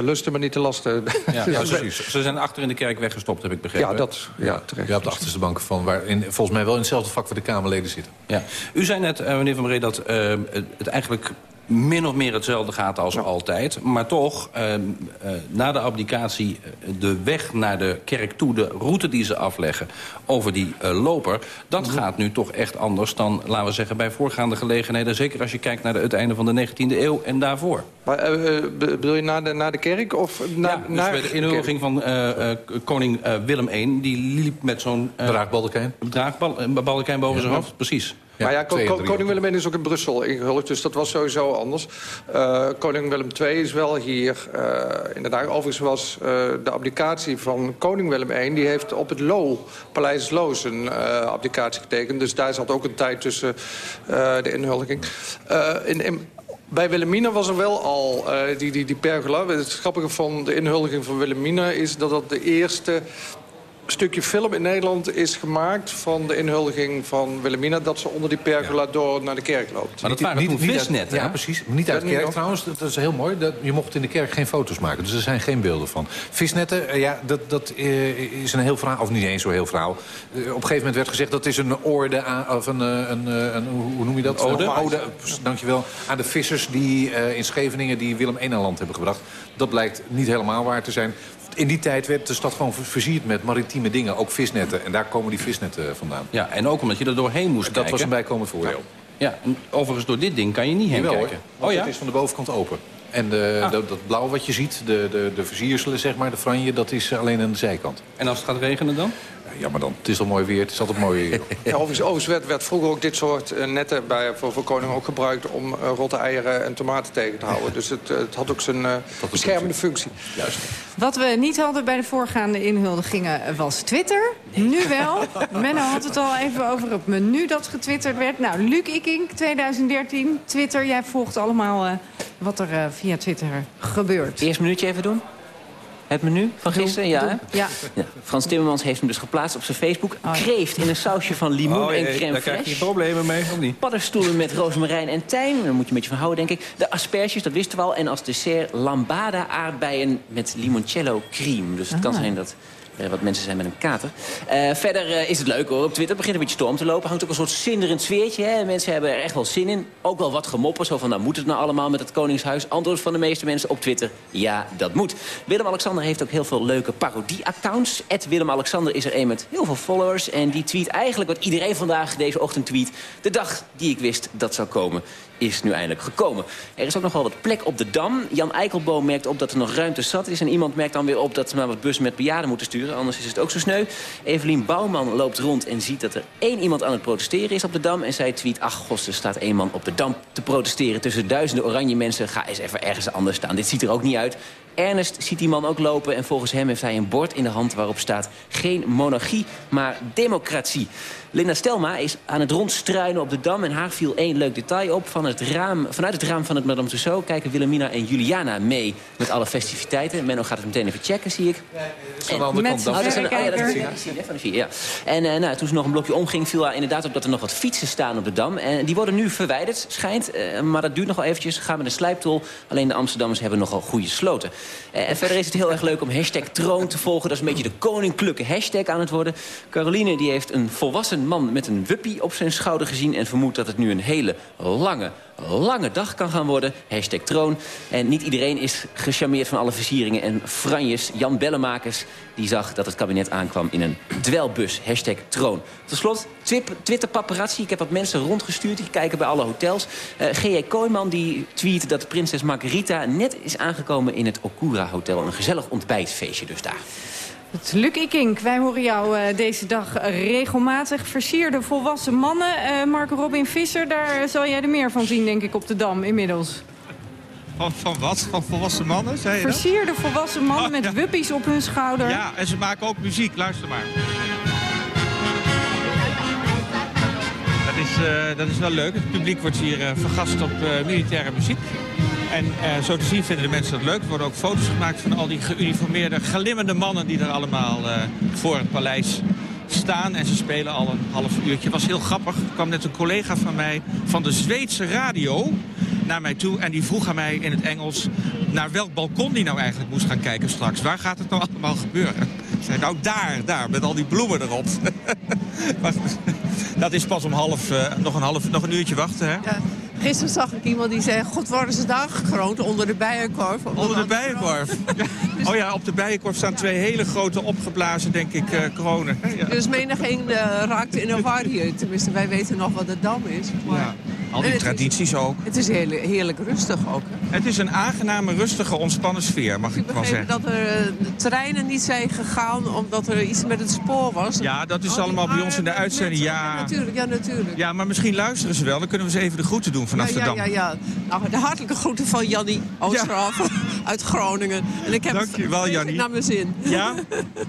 lusten, maar niet de lasten. Ja, ja precies. Ze zijn achter in de kerk weggestopt, heb ik begrepen. Ja, dat, ja, terecht. Ja, op de achterste banken van, waar in, volgens mij wel in hetzelfde vak waar de Kamerleden zitten. Ja. U zei net, uh, meneer Van Bree, dat uh, het eigenlijk min of meer hetzelfde gaat als ja. altijd. Maar toch, uh, uh, na de abdicatie, de weg naar de kerk toe... de route die ze afleggen over die uh, loper... dat gaat nu toch echt anders dan, laten we zeggen... bij voorgaande gelegenheden. Zeker als je kijkt naar de, het einde van de 19e eeuw en daarvoor. Maar, uh, bedoel je naar de, naar de kerk? Of na, ja, dus naar bij de inhuldiging van uh, koning Willem I... die liep met zo'n... draagbalkijn. Draagbalkijn boven ja, zijn hoofd, precies. Maar ja, ko ko koning Willem I is ook in Brussel ingehuldigd, dus dat was sowieso anders. Uh, koning Willem II is wel hier. Uh, inderdaad, overigens was uh, de abdicatie van koning Willem I... die heeft op het Lo, Paleis Lo, zijn abdicatie getekend. Dus daar zat ook een tijd tussen de inhuldiging. in, in, bij Wilhelmina was er wel al uh, die, die, die pergola. Het grappige van de inhuldiging van Wilhelmina is dat dat de eerste stukje film in Nederland is gemaakt van de inhuldiging van Wilhelmina... dat ze onder die pergola ja. door naar de kerk loopt. Maar dat waren niet, toen visnetten, Ja, precies. Niet uit de kerk trouwens. Dat is heel mooi. Dat, je mocht in de kerk geen foto's maken. Dus er zijn geen beelden van. Visnetten, ja, dat, dat uh, is een heel verhaal. Of niet eens zo heel verhaal. Uh, op een gegeven moment werd gezegd... dat is een orde aan... Of een, een, een, een hoe noem je dat? Ode. Een ode, dankjewel. Aan de vissers die uh, in Scheveningen... die Willem I aan land hebben gebracht. Dat blijkt niet helemaal waar te zijn in die tijd werd de stad gewoon versierd met maritieme dingen. Ook visnetten. En daar komen die visnetten vandaan. Ja, en ook omdat je er doorheen moest dat kijken. was een bijkomend voordeel. Ja, en overigens door dit ding kan je niet heen Jawel, kijken. Oh ja? Het is van de bovenkant open. En de, Ah. de, dat blauw wat je ziet, de, de, de versierselen, zeg maar, de franje... dat is alleen aan de zijkant. En als het gaat regenen dan? Ja, maar dan, het is al mooi weer. Het is altijd mooi weer. Ja, overigens, overigens werd, werd vroeger ook dit soort uh, netten bij, voor, voor koning ook gebruikt... om uh, rotte eieren en tomaten tegen te houden. Dus het, het had ook zijn beschermende functie. Juist. Wat we niet hadden bij de voorgaande inhuldigingen was Twitter. Nu wel. Menno had het al even over het menu dat getwitterd werd. Nou, Luc Ikink, 2013, Twitter. Jij volgt allemaal uh, wat er uh, via Twitter gebeurt. Eerst minuutje even doen. Het menu van gisteren, ja, ja. ja. Frans Timmermans heeft hem dus geplaatst op zijn Facebook. Oh, ja. Kreeft in een sausje van limoen oh, en crème Daar krijg fraîche. je problemen mee, of niet? Paddenstoelen met rozemarijn en tijm. Daar moet je een beetje van houden, denk ik. De asperges, dat wisten we al. En als dessert lambada aardbeien met limoncello cream. Dus het kan Ah. zijn dat wat mensen zijn met een kater. Uh, verder uh, is het leuk hoor. Op Twitter begint een beetje storm te lopen. Hangt ook een soort zinderend sfeertje. Hè? Mensen hebben er echt wel zin in. Ook wel wat gemoppen. Zo van, nou moet het nou allemaal met het Koningshuis? Antwoord van de meeste mensen op Twitter. Ja, dat moet. Willem-Alexander heeft ook heel veel leuke parodie-accounts. Willem-Alexander is er een met heel veel followers. En die tweet eigenlijk wat iedereen vandaag deze ochtend tweet. De dag die ik wist dat zou komen is nu eindelijk gekomen. Er is ook nog wel wat plek op de Dam. Jan Eikelboom merkt op dat er nog ruimte zat is. En iemand merkt dan weer op dat ze maar wat bussen met bejaarden moeten sturen. Anders is het ook zo sneu. Evelien Bouwman loopt rond en ziet dat er één iemand aan het protesteren is op de Dam. En zij tweet, ach gos, er staat één man op de Dam te protesteren... tussen duizenden oranje mensen. Ga eens even ergens anders staan. Dit ziet er ook niet uit. Ernest ziet die man ook lopen en volgens hem heeft hij een bord in de hand waarop staat... geen monarchie, maar democratie. Linda Stelma is aan het rondstruinen op de Dam... en haar viel één leuk detail op. Van het raam, vanuit het raam van het Madame Tussauds kijken Wilhelmina en Juliana mee... met alle festiviteiten. Menno gaat het meteen even checken, zie ik. Ja, dat is aan de andere kant dan. Oh, dat is een- oh, ja, dat is ja, dat zie je, van de vier, ja. En eh, nou, toen ze nog een blokje omging, viel haar inderdaad op dat er nog wat fietsen staan op de Dam. En die worden nu verwijderd, schijnt. eh, maar dat duurt nog wel eventjes. Gaan met een slijptol. Alleen de Amsterdammers hebben nogal goede sloten. Eh, en verder is het heel erg leuk om hashtag troon te volgen. Dat is een beetje de koninklijke hashtag aan het worden. Caroline die heeft een volwassen man met een wuppie op zijn schouder gezien... en vermoedt dat het nu een hele lange, lange dag kan gaan worden. Hashtag troon. En niet iedereen is gecharmeerd van alle versieringen en franjes. Jan Bellemakers die zag dat het kabinet aankwam in een dwelbus. Hashtag troon. Tot slot, Twitter paparazzi. Ik heb wat mensen rondgestuurd. Die kijken bij alle hotels. Eh G.J. Kooijman die tweet dat prinses Margarita net is aangekomen in het Okura Hotel. Een gezellig ontbijtfeestje dus daar. Het Luc Ikink, wij horen jou uh, deze dag regelmatig. Versierde volwassen mannen. Uh, Marco Robin Visser, daar zal jij er meer van zien, denk ik, op de Dam inmiddels. Van, van wat? Van volwassen mannen, zei je dat? Versierde volwassen mannen Oh, met ja. wuppies op hun schouder. Ja, en ze maken ook muziek. Luister maar. is, dat is wel leuk. Het publiek wordt hier vergast op militaire muziek. En zo te zien vinden de mensen dat leuk. Er worden ook foto's gemaakt van al die geuniformeerde, glimmende mannen... die er allemaal voor het paleis staan. En ze spelen al een half uurtje. Het was heel grappig. Er kwam net een collega van mij van de Zweedse radio naar mij toe. En die vroeg aan mij in het Engels naar welk balkon die nou eigenlijk moest gaan kijken straks. Waar gaat het nou allemaal gebeuren? Ik zei, nou daar, daar, met al die bloemen erop. dat is pas om half, uh, nog, een half, nog een uurtje wachten, hè? Ja. Gisteren zag ik iemand die zei, god worden ze daar gekroond onder de bijenkorf. Onder de bijenkorf? Oh ja, op de bijenkorf staan twee hele grote opgeblazen, denk ik, uh, kronen. Ja. Dus menigeen uh, raakt in een war hier. Tenminste, wij weten nog wat de dam is. Maar... Ja. Al die tradities ook. Het is heel, heerlijk rustig ook. Hè? Het is een aangename, rustige, ontspannen sfeer, mag ik, ik wel zeggen. dat er eh, de treinen niet zijn gegaan omdat er iets met het spoor was. Ja, dat is allemaal bij ons in de uitzending. Ja. ja. natuurlijk, ja, natuurlijk. Ja, maar misschien luisteren ze wel. Dan kunnen we ze even de groeten doen vanaf ja, de Dam. Ja, ja, ja. Nou, de hartelijke groeten van Jannie Oosterhof uit Groningen. En ik heb Dank je wel, Jannie. naar mijn zin. Ja?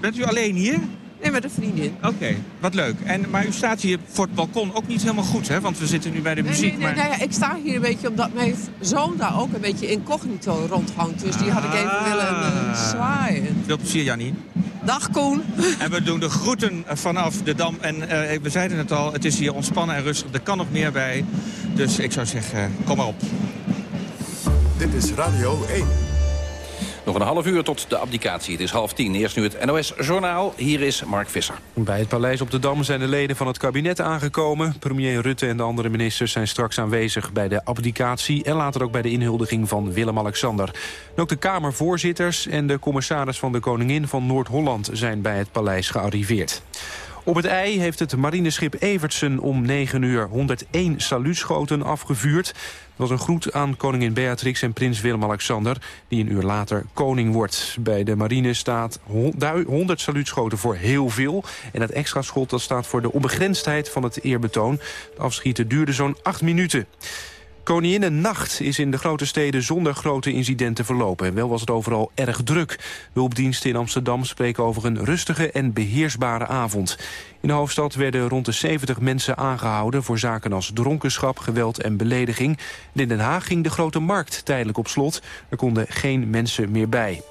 Bent u alleen hier? Nee, met een vriendin. Oké, wat leuk. En, maar u staat hier voor het balkon ook niet helemaal goed, hè? Want we zitten nu bij de muziek. Nee, nee, nee, maar... ik sta hier een beetje omdat mijn zoon daar ook een beetje incognito rondhangt. Dus die had ik even willen uh, zwaaien. Veel plezier, Jannie. Dag Koen. En we doen de groeten vanaf de Dam. En uh, we zeiden het al, het is hier ontspannen en rustig. Er kan nog meer bij. Dus ik zou zeggen, kom maar op. Dit is Radio 1. Nog een half uur tot de abdicatie. Het is half tien. Eerst nu het NOS-journaal. Hier is Mark Visser. Bij het Paleis op de Dam zijn de leden van het kabinet aangekomen. Premier Rutte en de andere ministers zijn straks aanwezig bij de abdicatie... en later ook bij de inhuldiging van Willem-Alexander. Ook de Kamervoorzitters en de commissaris van de Koningin van Noord-Holland... zijn bij het paleis gearriveerd. Op het ei heeft het marineschip Evertsen om 9 uur 101 saluutschoten afgevuurd. Dat was een groet aan koningin Beatrix en prins Willem-Alexander... die een uur later koning wordt. Bij de marine staat 100 saluutschoten voor heel veel. En het extra schot dat staat voor de onbegrensdheid van het eerbetoon. Het afschieten duurde zo'n 8 minuten. Koninginnennacht is in de grote steden zonder grote incidenten verlopen. Wel was het overal erg druk. Hulpdiensten in Amsterdam spreken over een rustige en beheersbare avond. In de hoofdstad werden rond de 70 mensen aangehouden... voor zaken als dronkenschap, geweld en belediging. in Den Haag ging de grote markt tijdelijk op slot. Er konden geen mensen meer bij.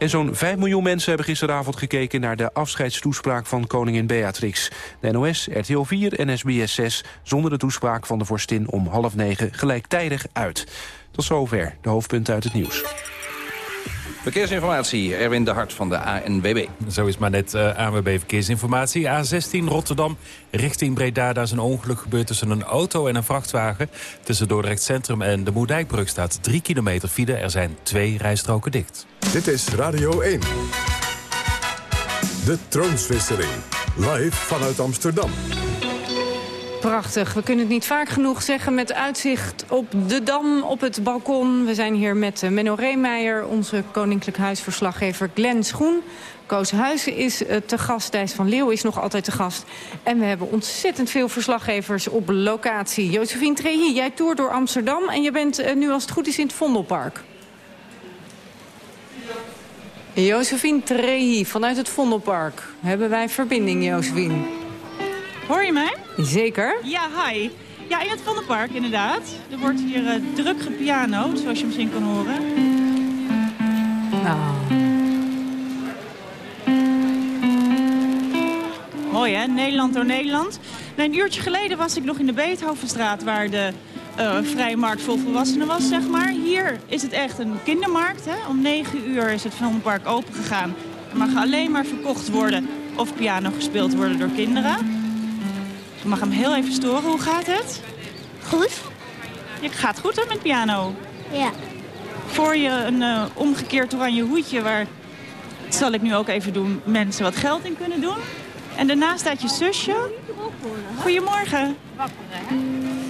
En zo'n 5 miljoen mensen hebben gisteravond gekeken... naar de afscheidstoespraak van koningin Beatrix. De NOS, RTL 4 en SBS 6 zonder de toespraak van de vorstin om half negen gelijktijdig uit. Tot zover de hoofdpunten uit het nieuws. Verkeersinformatie, Erwin de Hart van de ANWB. Zo is maar net uh, ANWB Verkeersinformatie. A16 Rotterdam richting Breda. Daar is een ongeluk gebeurd tussen een auto en een vrachtwagen. Tussen Dordrecht Centrum en de Moerdijkbrug staat 3 kilometer file. Er zijn twee rijstroken dicht. Dit is Radio 1. De troonswisseling. Live vanuit Amsterdam. Prachtig. We kunnen het niet vaak genoeg zeggen met uitzicht op de Dam, op het balkon. We zijn hier met eh, Menno Reemeijer, onze Koninklijk Huisverslaggever Glenn Schoen. Koos Huizen is eh, te gast, Thijs van Leeuw is nog altijd te gast. En we hebben ontzettend veel verslaggevers op locatie. Josephine Trehi, jij toert door Amsterdam en je bent eh, nu als het goed is in het Vondelpark. Josephine Trehi vanuit het Vondelpark. Hebben wij verbinding, Josephine? Hoor je mij? Zeker. Ja, hi. Ja, in het Vondelpark inderdaad. Er wordt hier uh, druk gepiano'd, zoals je misschien kan horen. Nou. Mooi hè, Nederland door Nederland. een uurtje geleden was ik nog in de Beethovenstraat... waar de uh, vrije markt vol volwassenen was, zeg maar. Hier is het echt een kindermarkt. Hè? Om 9 uur is het Vondelpark open gegaan. Er mag alleen maar verkocht worden of piano gespeeld worden door kinderen. Ik mag hem heel even storen. Hoe gaat het? Goed. Je gaat goed hè, met piano? Ja. Voor je een uh, omgekeerd oranje hoedje waar, dat zal ik nu ook even doen, mensen wat geld in kunnen doen. En daarnaast staat je zusje. Goedemorgen.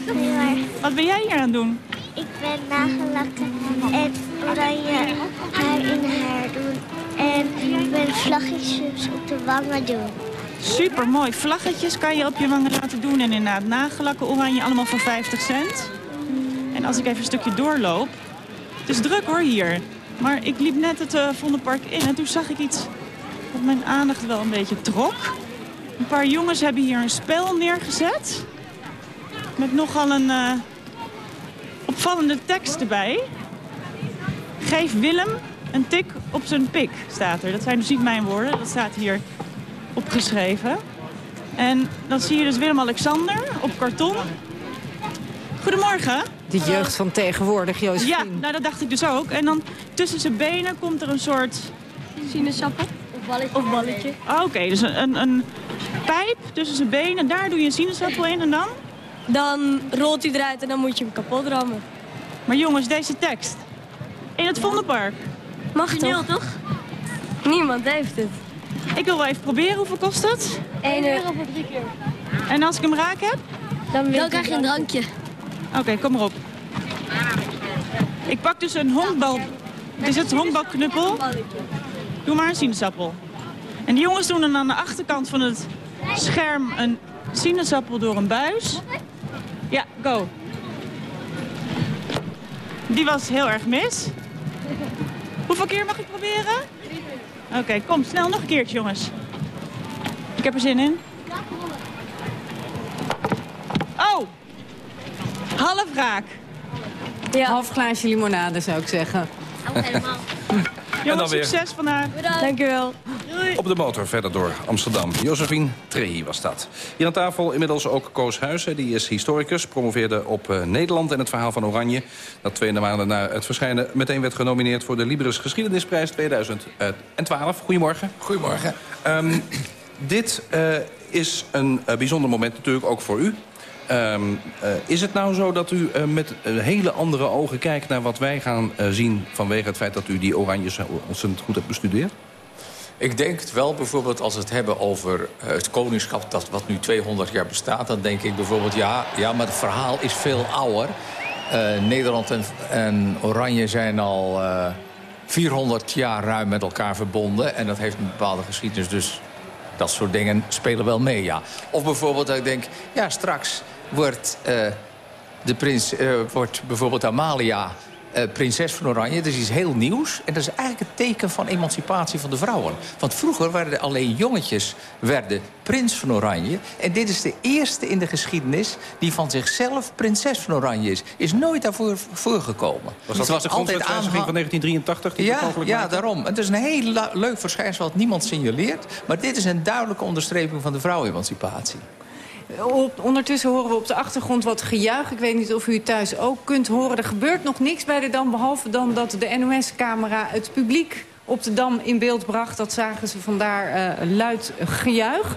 Goedemorgen. Wat ben jij hier aan het doen? Ik ben nagellakken en oranje haar in haar doen. En ik ben vlaggetjes op de wangen doen. Super mooi. Vlaggetjes kan je op je wangen laten doen. En inderdaad nagelakken oranje, allemaal voor 50 cent. En als ik even een stukje doorloop... Het is druk hoor hier. Maar ik liep net het uh, Vondelpark in en toen zag ik iets wat mijn aandacht wel een beetje trok. Een paar jongens hebben hier een spel neergezet. met nogal een uh, opvallende tekst erbij. Geef Willem een tik op zijn pik, staat er. Dat zijn dus niet mijn woorden, dat staat hier opgeschreven. En dan zie je dus Willem-Alexander op karton. Goedemorgen. De jeugd van tegenwoordig, Josephine. Ja, nou dat dacht ik dus ook. En dan tussen zijn benen komt er een soort... Sinaasappel? Of balletje. Of balletje. Oh, Oké, dus een, een, een, pijp tussen zijn benen. Daar doe je een sinaasappel in en dan? Dan rolt hij eruit en dan moet je hem kapot rammen. Maar jongens, deze tekst. In het Vondelpark. Mag toch? toch? Niemand heeft het. Ik wil wel even proberen. Hoeveel kost het? 1 euro voor drie keer. En als ik hem raak heb? Dan, dan krijg je een drankje. Oké, kom maar op. Ik pak dus een honkbal. Is het honkbalknuppel? Doe maar een sinaasappel. En die jongens doen dan aan de achterkant van het scherm een sinaasappel door een buis. Ja, go. Die was heel erg mis. Hoeveel keer mag ik proberen? Oké, kom, snel nog een keertje, jongens. Ik heb er zin in. Oh! Half raak. Ja. Half glaasje limonade, zou ik zeggen. Oh, helemaal. Jongens, succes vandaag. Dankjewel. Op de motor verder door Amsterdam. Josephine Trehi was dat. Hier aan tafel inmiddels ook Koos Huizen. Die is historicus, promoveerde op uh, Nederland en het verhaal van Oranje. Dat twee maanden na het verschijnen meteen werd genomineerd... voor de Libris Geschiedenisprijs 2012. Goedemorgen. Goedemorgen. Um, dit uh, is een uh, bijzonder moment natuurlijk ook voor u. Um, uh, is het nou zo dat u uh, met uh, hele andere ogen kijkt naar wat wij gaan zien... vanwege het feit dat u die oranje zo ontzettend goed hebt bestudeerd? Ik denk het wel bijvoorbeeld als we het hebben over het koningschap... Dat wat nu 200 jaar bestaat, dan denk ik bijvoorbeeld... ja, ja maar het verhaal is veel ouder. Nederland en, en, Oranje zijn al 400 jaar ruim met elkaar verbonden. En dat heeft een bepaalde geschiedenis, dus dat soort dingen spelen wel mee, ja. Of bijvoorbeeld ik denk, ja, straks wordt, uh, de prins, uh, wordt bijvoorbeeld Amalia uh, prinses van Oranje. Dat is iets heel nieuws. En dat is eigenlijk het teken van emancipatie van de vrouwen. Want vroeger waren alleen jongetjes werden prins van Oranje. En dit is de eerste in de geschiedenis die van zichzelf prinses van Oranje is. Is nooit daarvoor voorgekomen. Was dat was de grondwetswijziging van 1983? Die ja, ja daarom. Het is een heel leuk verschijnsel wat niemand signaleert. Maar dit is een duidelijke onderstreping van de vrouwenemancipatie. Ondertussen horen we op de achtergrond wat gejuich. Ik weet niet of u het thuis ook kunt horen. Er gebeurt nog niks bij de Dam, behalve dan dat de NOS-camera het publiek op de Dam in beeld bracht. Dat zagen ze vandaar uh, luid gejuich.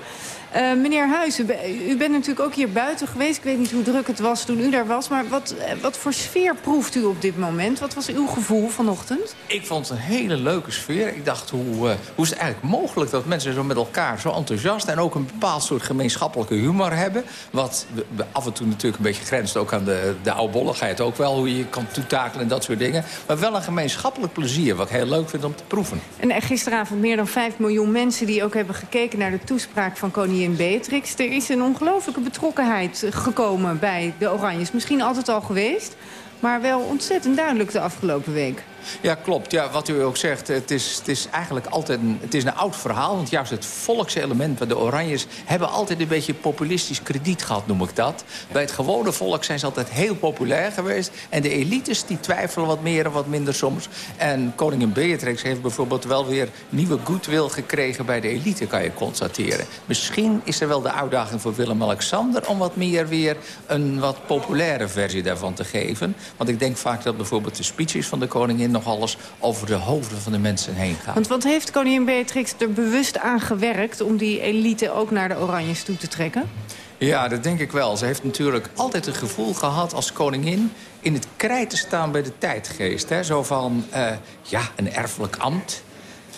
Uh, meneer Huizen, u bent natuurlijk ook hier buiten geweest. Ik weet niet hoe druk het was toen u daar was. Maar wat, wat voor sfeer proeft u op dit moment? Wat was uw gevoel vanochtend? Ik vond het een hele leuke sfeer. Ik dacht, hoe, uh, hoe is het eigenlijk mogelijk dat mensen zo met elkaar zo enthousiast... en ook een bepaald soort gemeenschappelijke humor hebben. Wat af en toe natuurlijk een beetje grenst ook aan de, de oudbolligheid ook wel. Hoe je kan toetakelen en dat soort dingen. Maar wel een gemeenschappelijk plezier, wat ik heel leuk vind om te proeven. En gisteravond meer dan 5 miljoen mensen die ook hebben gekeken naar de toespraak van koningin Beatrix. Er is een ongelooflijke betrokkenheid gekomen bij de Oranjes. Misschien altijd al geweest, maar wel ontzettend duidelijk de afgelopen week. Ja, klopt. Ja, wat u ook zegt, het is, het is eigenlijk altijd een, het is een oud verhaal. Want juist het volkselement bij de Oranjes hebben altijd een beetje populistisch krediet gehad, noem ik dat. Bij het gewone volk zijn ze altijd heel populair geweest. En de elites die twijfelen wat meer en wat minder soms. En koningin Beatrix heeft bijvoorbeeld wel weer nieuwe goodwill gekregen bij de elite, kan je constateren. Misschien is er wel de uitdaging voor Willem-Alexander om wat meer weer een wat populaire versie daarvan te geven. Want ik denk vaak dat bijvoorbeeld de speeches van de koningin nog alles over de hoofden van de mensen heen gaat. Want wat heeft koningin Beatrix er bewust aan gewerkt... om die elite ook naar de Oranjes toe te trekken? Ja, dat denk ik wel. Ze heeft natuurlijk altijd het gevoel gehad als koningin... in het krijt te staan bij de tijdgeest. Hè? Zo van, uh, ja, een erfelijk ambt,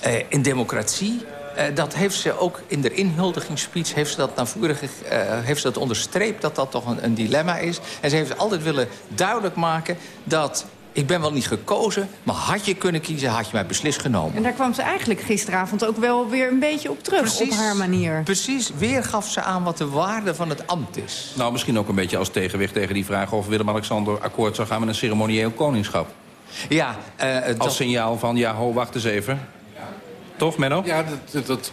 uh, in democratie... Uh, dat heeft ze ook in de inhuldigingsspeech heeft ze dat naar voren uh, heeft ze dat onderstreept dat dat toch een, een, dilemma is. En ze heeft altijd willen duidelijk maken dat ik ben wel niet gekozen, maar had je kunnen kiezen, had je mij beslist genomen. En daar kwam ze eigenlijk gisteravond ook wel weer een beetje op terug, precies, op haar manier. Precies, weer gaf ze aan wat de waarde van het ambt is. Nou, misschien ook een beetje als tegenwicht tegen die vraag... of Willem-Alexander akkoord zou gaan met een ceremonieel koningschap. Ja, uh, Als signaal van, ja, ho, wacht eens even. Toch, Menno? Ja, dat, dat,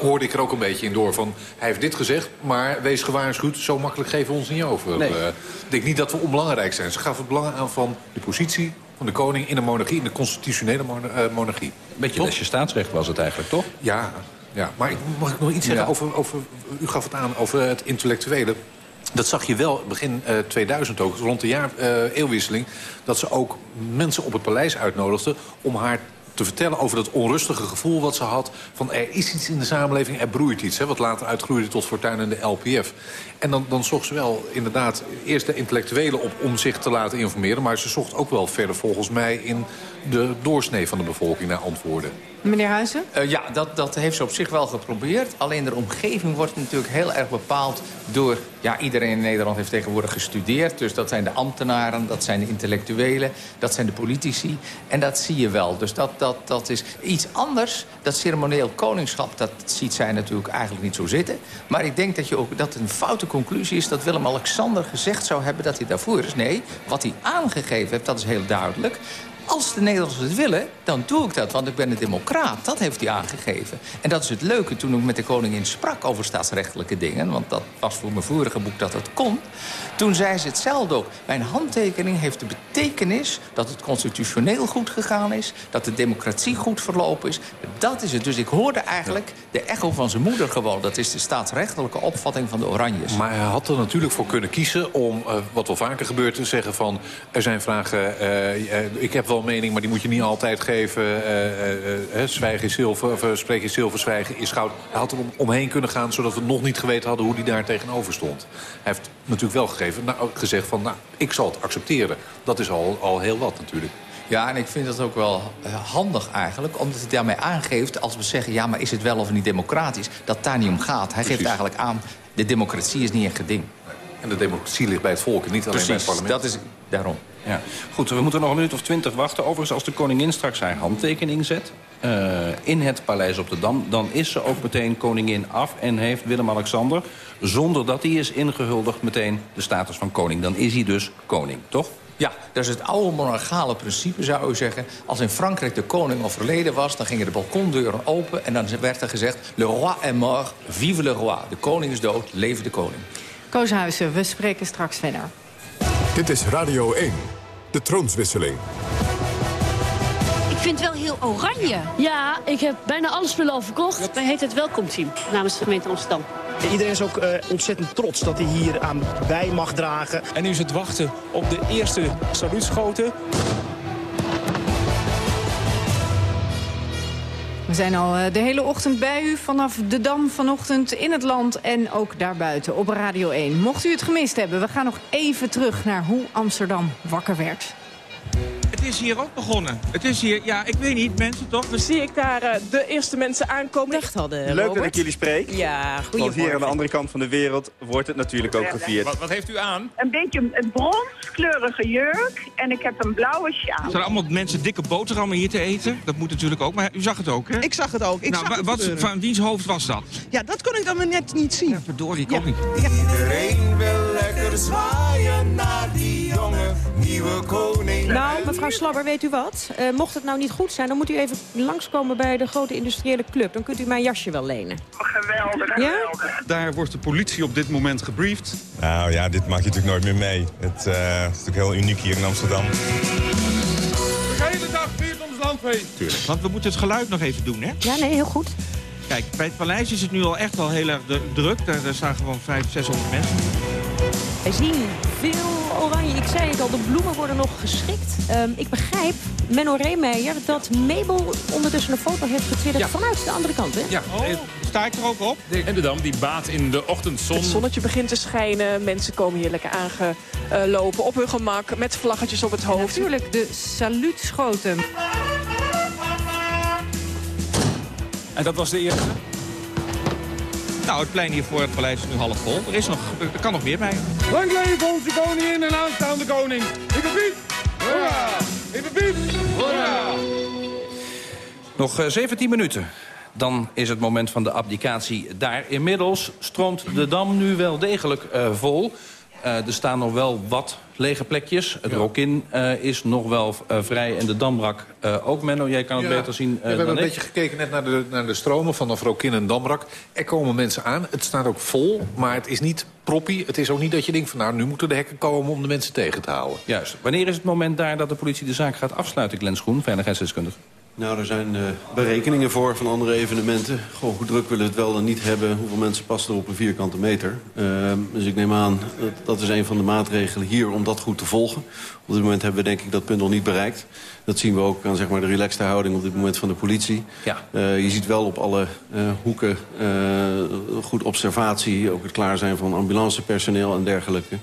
hoorde ik er ook een beetje in door. Van, hij heeft dit gezegd, maar wees gewaarschuwd. Zo makkelijk geven we ons niet over. Nee. Uh, ik denk niet dat we onbelangrijk zijn. Ze gaven het belang aan van de positie van de koning in de monarchie. In de constitutionele monarchie. Beetje lesje staatsrecht was het eigenlijk, toch? Ja, ja. maar mag ik nog iets zeggen Ja. over, over... U gaf het aan over het intellectuele. Dat zag je wel begin eh 2000 ook, rond de jaar, eh, eeuwwisseling... dat ze ook mensen op het paleis uitnodigden om haar te vertellen over dat onrustige gevoel wat ze had... van er is iets in de samenleving, er broeit iets. Hè, wat later uitgroeide tot Fortuin en de LPF. En dan, dan zocht ze wel inderdaad eerst de intellectuelen op om zich te laten informeren... maar ze zocht ook wel verder volgens mij in de doorsnee van de bevolking naar antwoorden. Meneer Huizen? Eh, ja, dat, dat heeft ze op zich wel geprobeerd. Alleen de omgeving wordt natuurlijk heel erg bepaald door... Ja, iedereen in Nederland heeft tegenwoordig gestudeerd. Dus dat zijn de ambtenaren, dat zijn de intellectuelen, dat zijn de politici. En dat zie je wel. Dus dat, dat, dat is iets anders. Dat ceremonieel koningschap, dat ziet zij natuurlijk eigenlijk niet zo zitten. Maar ik denk dat, je ook, dat een foute conclusie is dat Willem-Alexander gezegd zou hebben... dat hij daarvoor is. Nee, wat hij aangegeven heeft, dat is heel duidelijk. Als de Nederlanders het willen, dan doe ik dat, want ik ben een democraat. Dat heeft hij aangegeven. En dat is het leuke toen ik met de koningin sprak over staatsrechtelijke dingen... want dat was voor mijn vorige boek dat het kon. Toen zei ze hetzelfde ook. Mijn handtekening heeft de betekenis dat het constitutioneel goed gegaan is... dat de democratie goed verlopen is. Dat is het. Dus ik hoorde eigenlijk de echo van zijn moeder gewoon. Dat is de staatsrechtelijke opvatting van de Oranjes. Maar hij had er natuurlijk voor kunnen kiezen om, uh, wat wel vaker gebeurt... te zeggen van, er zijn vragen, uh, uh, ik heb wel mening... maar die moet je niet altijd geven. zwijgen is zilver, of spreek je zilver, zwijgen is goud. Hij had er om, omheen kunnen gaan, zodat we nog niet geweten hadden... hoe hij daar tegenover stond. Hij heeft natuurlijk wel gegeven, nou, ook gezegd van, nou, ik zal het accepteren. Dat is al, al heel wat natuurlijk. Ja, en ik vind dat ook wel handig eigenlijk. Omdat hij daarmee aangeeft, als we zeggen... ja, maar is het wel of niet democratisch, dat daar niet om gaat. Hij Precies. geeft eigenlijk aan, de democratie is niet een geding. En de democratie ligt bij het volk en niet alleen Precies, bij het parlement. dat is daarom. Ja. Goed, we moeten nog een minuut of twintig wachten. Overigens, als de koningin straks haar handtekening zet... Uh, in het paleis op de Dam, dan is ze ook meteen koningin af... en heeft Willem-Alexander, zonder dat hij is ingehuldigd... meteen de status van koning. Dan is hij dus koning, toch? Ja, dat is het oude monarchale principe, zou u zeggen. Als in Frankrijk de koning overleden was... dan gingen de balkondeuren open en dan werd er gezegd... Le roi est mort, vive le roi. De koning is dood, leven de koning. Koos Huizen, we spreken straks verder. Dit is Radio 1, de troonswisseling. Ik vind het wel heel oranje. Ja, ik heb bijna alle spullen al verkocht. Dat heet het welkomteam namens de gemeente Amsterdam. Iedereen is ook uh, ontzettend trots dat hij hier aan bij mag dragen. En nu is het wachten op de eerste saluutschoten. We zijn al uh, de hele ochtend bij u vanaf de Dam vanochtend in het land en ook daarbuiten op Radio 1. Mocht u het gemist hebben, we gaan nog even terug naar hoe Amsterdam wakker werd. Het is hier ook begonnen. Het is hier, ja, ik weet niet, mensen toch? Dan zie ik daar uh, de eerste mensen aankomen. Echt hadden, Leuk Robert. dat ik jullie spreek. Ja, goedemorgen. Want hier aan de andere kant van de wereld wordt het natuurlijk ook gevierd. Wat, wat heeft u aan? Een beetje een bronskleurige jurk en ik heb een blauwe sjaal. Er zijn allemaal mensen dikke boterhammen hier te eten. Dat moet natuurlijk ook, maar u zag het ook, hè? Ik zag het ook. Ik nou, zag het wat, van wiens hoofd was dat? Ja, dat kon ik dan weer net niet zien. Ja, verdorie, ik ook niet. Iedereen wil lekker zwaaien naar die jonge nieuwe koning. Nou, mevrouw Slabber, weet u wat? Uh, mocht het nou niet goed zijn, dan moet u even langskomen bij de grote industriële club. Dan kunt u mijn jasje wel lenen. Geweldig, geweldig. Ja? Daar wordt de politie op dit moment gebriefd. Nou ja, dit maak je natuurlijk nooit meer mee. Het uh, is natuurlijk heel uniek hier in Amsterdam. De hele dag viert ons landfeest. Tuurlijk. Want we moeten het geluid nog even doen, hè? Ja, nee, heel goed. Kijk, bij het paleis is het nu al echt wel heel erg druk. Daar, daar staan gewoon 500, 600 mensen. Wij zien veel oranje. Ik zei het al, de bloemen worden nog geschikt. Um, ik begrijp, Menno Reemeijer, dat Mabel ondertussen een foto heeft getwitterd ja. vanuit de andere kant, hè? Ja, oh, sta ik er ook op? En de Dam die baat in de ochtendzon. Het zonnetje begint te schijnen. Mensen komen hier lekker aangelopen op hun gemak met vlaggetjes op het hoofd. En natuurlijk de saluutschoten. En dat was de eerste? Nou, het plein hier voor het paleis is nu half vol. Er, is nog, er kan nog meer bij. Lang leven onze koningin en aanstaande koning. Ik ben Piet. Hoera! Ik ben Piet. Hoera! Nog uh, 17 minuten. Dan is het moment van de abdicatie daar. Inmiddels stroomt de Dam nu wel degelijk uh, vol. er staan nog wel wat lege plekjes. Het Rokin is nog wel vrij en de Dambrak ook. Menno, jij kan het beter zien We hebben een beetje gekeken net naar de, naar de stromen vanaf Rokin en Dambrak. Er komen mensen aan. Het staat ook vol, maar het is niet proppie. Het is ook niet dat je denkt van nou, nu moeten de hekken komen om de mensen tegen te houden. Juist. Wanneer is het moment daar dat de politie de zaak gaat afsluiten, Glenn Schoen, veiligheidsdeskundige? Nou, er zijn uh, berekeningen voor van andere evenementen. Goh, hoe druk willen we het wel dan niet hebben? Hoeveel mensen passen er op een vierkante meter? Uh, dus ik neem aan, dat, dat is een van de maatregelen hier om dat goed te volgen. Op dit moment hebben we denk ik dat punt nog niet bereikt. Dat zien we ook aan zeg maar, de relaxte houding op dit moment van de politie. Ja. Uh, je ziet wel op alle hoeken goed observatie. Ook het klaar zijn van ambulancepersoneel en dergelijke.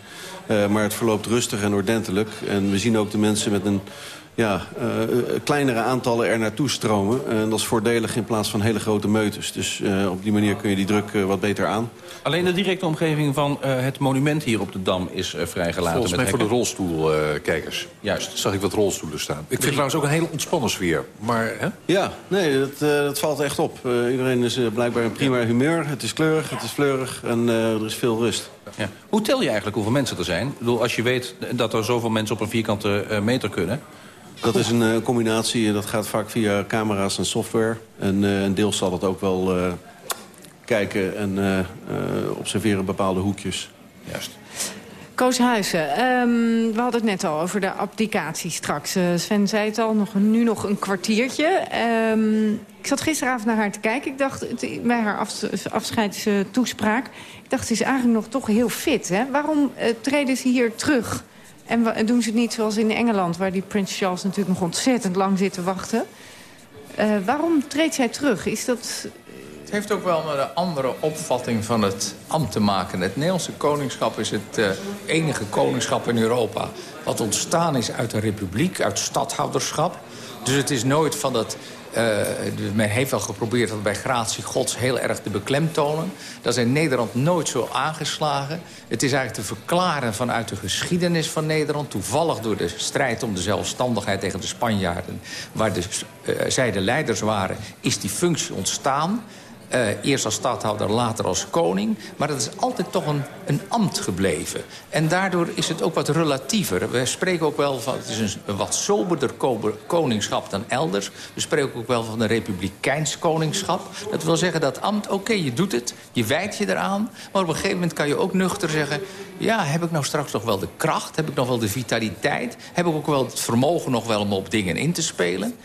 maar het verloopt rustig en ordentelijk. En we zien ook de mensen met een ja, uh, kleinere aantallen er naartoe stromen. En dat is voordelig in plaats van hele grote meutes. Dus uh, op die manier kun je die druk uh, wat beter aan. Alleen de directe omgeving van het monument hier op de Dam is vrijgelaten. Volgens mij met voor de rolstoelkijkers. Juist. Zag ik wat rolstoelen staan. Ik vind trouwens ook een hele ontspannen sfeer. Maar, hè? Ja, nee, dat, dat valt echt op. iedereen is blijkbaar in prima humeur. Het is kleurig, het is fleurig en er is veel rust. Ja. Hoe tel je eigenlijk hoeveel mensen er zijn? Ik bedoel, als je weet dat er zoveel mensen op een vierkante meter kunnen... Dat is een uh, combinatie. Dat gaat vaak via camera's en software. En uh, een deel zal het ook wel uh, kijken en observeren bepaalde hoekjes. Juist. Koos Huizen, um, we hadden het net al over de abdicatie straks. Sven zei het al, nog, nu nog een kwartiertje. Um, ik zat gisteravond naar haar te kijken. Ik dacht, bij haar af, afscheidstoespraak... ik dacht, ze is eigenlijk nog toch heel fit. Hè? Waarom treden ze hier terug... En doen ze het niet zoals in Engeland... waar die Prins Charles natuurlijk nog ontzettend lang zit te wachten. Uh, waarom treedt zij terug? Is dat... Het heeft ook wel met een andere opvatting van het ambt te maken. Het Nederlandse koningschap is het uh, enige koningschap in Europa... wat ontstaan is uit een republiek, uit stadhouderschap. Dus het is nooit van dat uh, men heeft wel geprobeerd dat bij gratie gods heel erg te beklemtonen. Dat is in Nederland nooit zo aangeslagen. Het is eigenlijk te verklaren vanuit de geschiedenis van Nederland. Toevallig door de strijd om de zelfstandigheid tegen de Spanjaarden... waar de, uh, zij de leiders waren, is die functie ontstaan... Uh, eerst als stadhouder, later als koning. Maar dat is altijd toch een, een ambt gebleven. En daardoor is het ook wat relatiever. We spreken ook wel van, het is een, wat soberder koningschap dan elders. We spreken ook wel van een republikeins koningschap. Dat wil zeggen dat ambt, oké, je doet het, je wijdt je eraan. Maar op een gegeven moment kan je ook nuchter zeggen... ja, heb ik nou straks nog wel de kracht? Heb ik nog wel de vitaliteit? Heb ik ook wel het vermogen nog wel om op dingen in te spelen?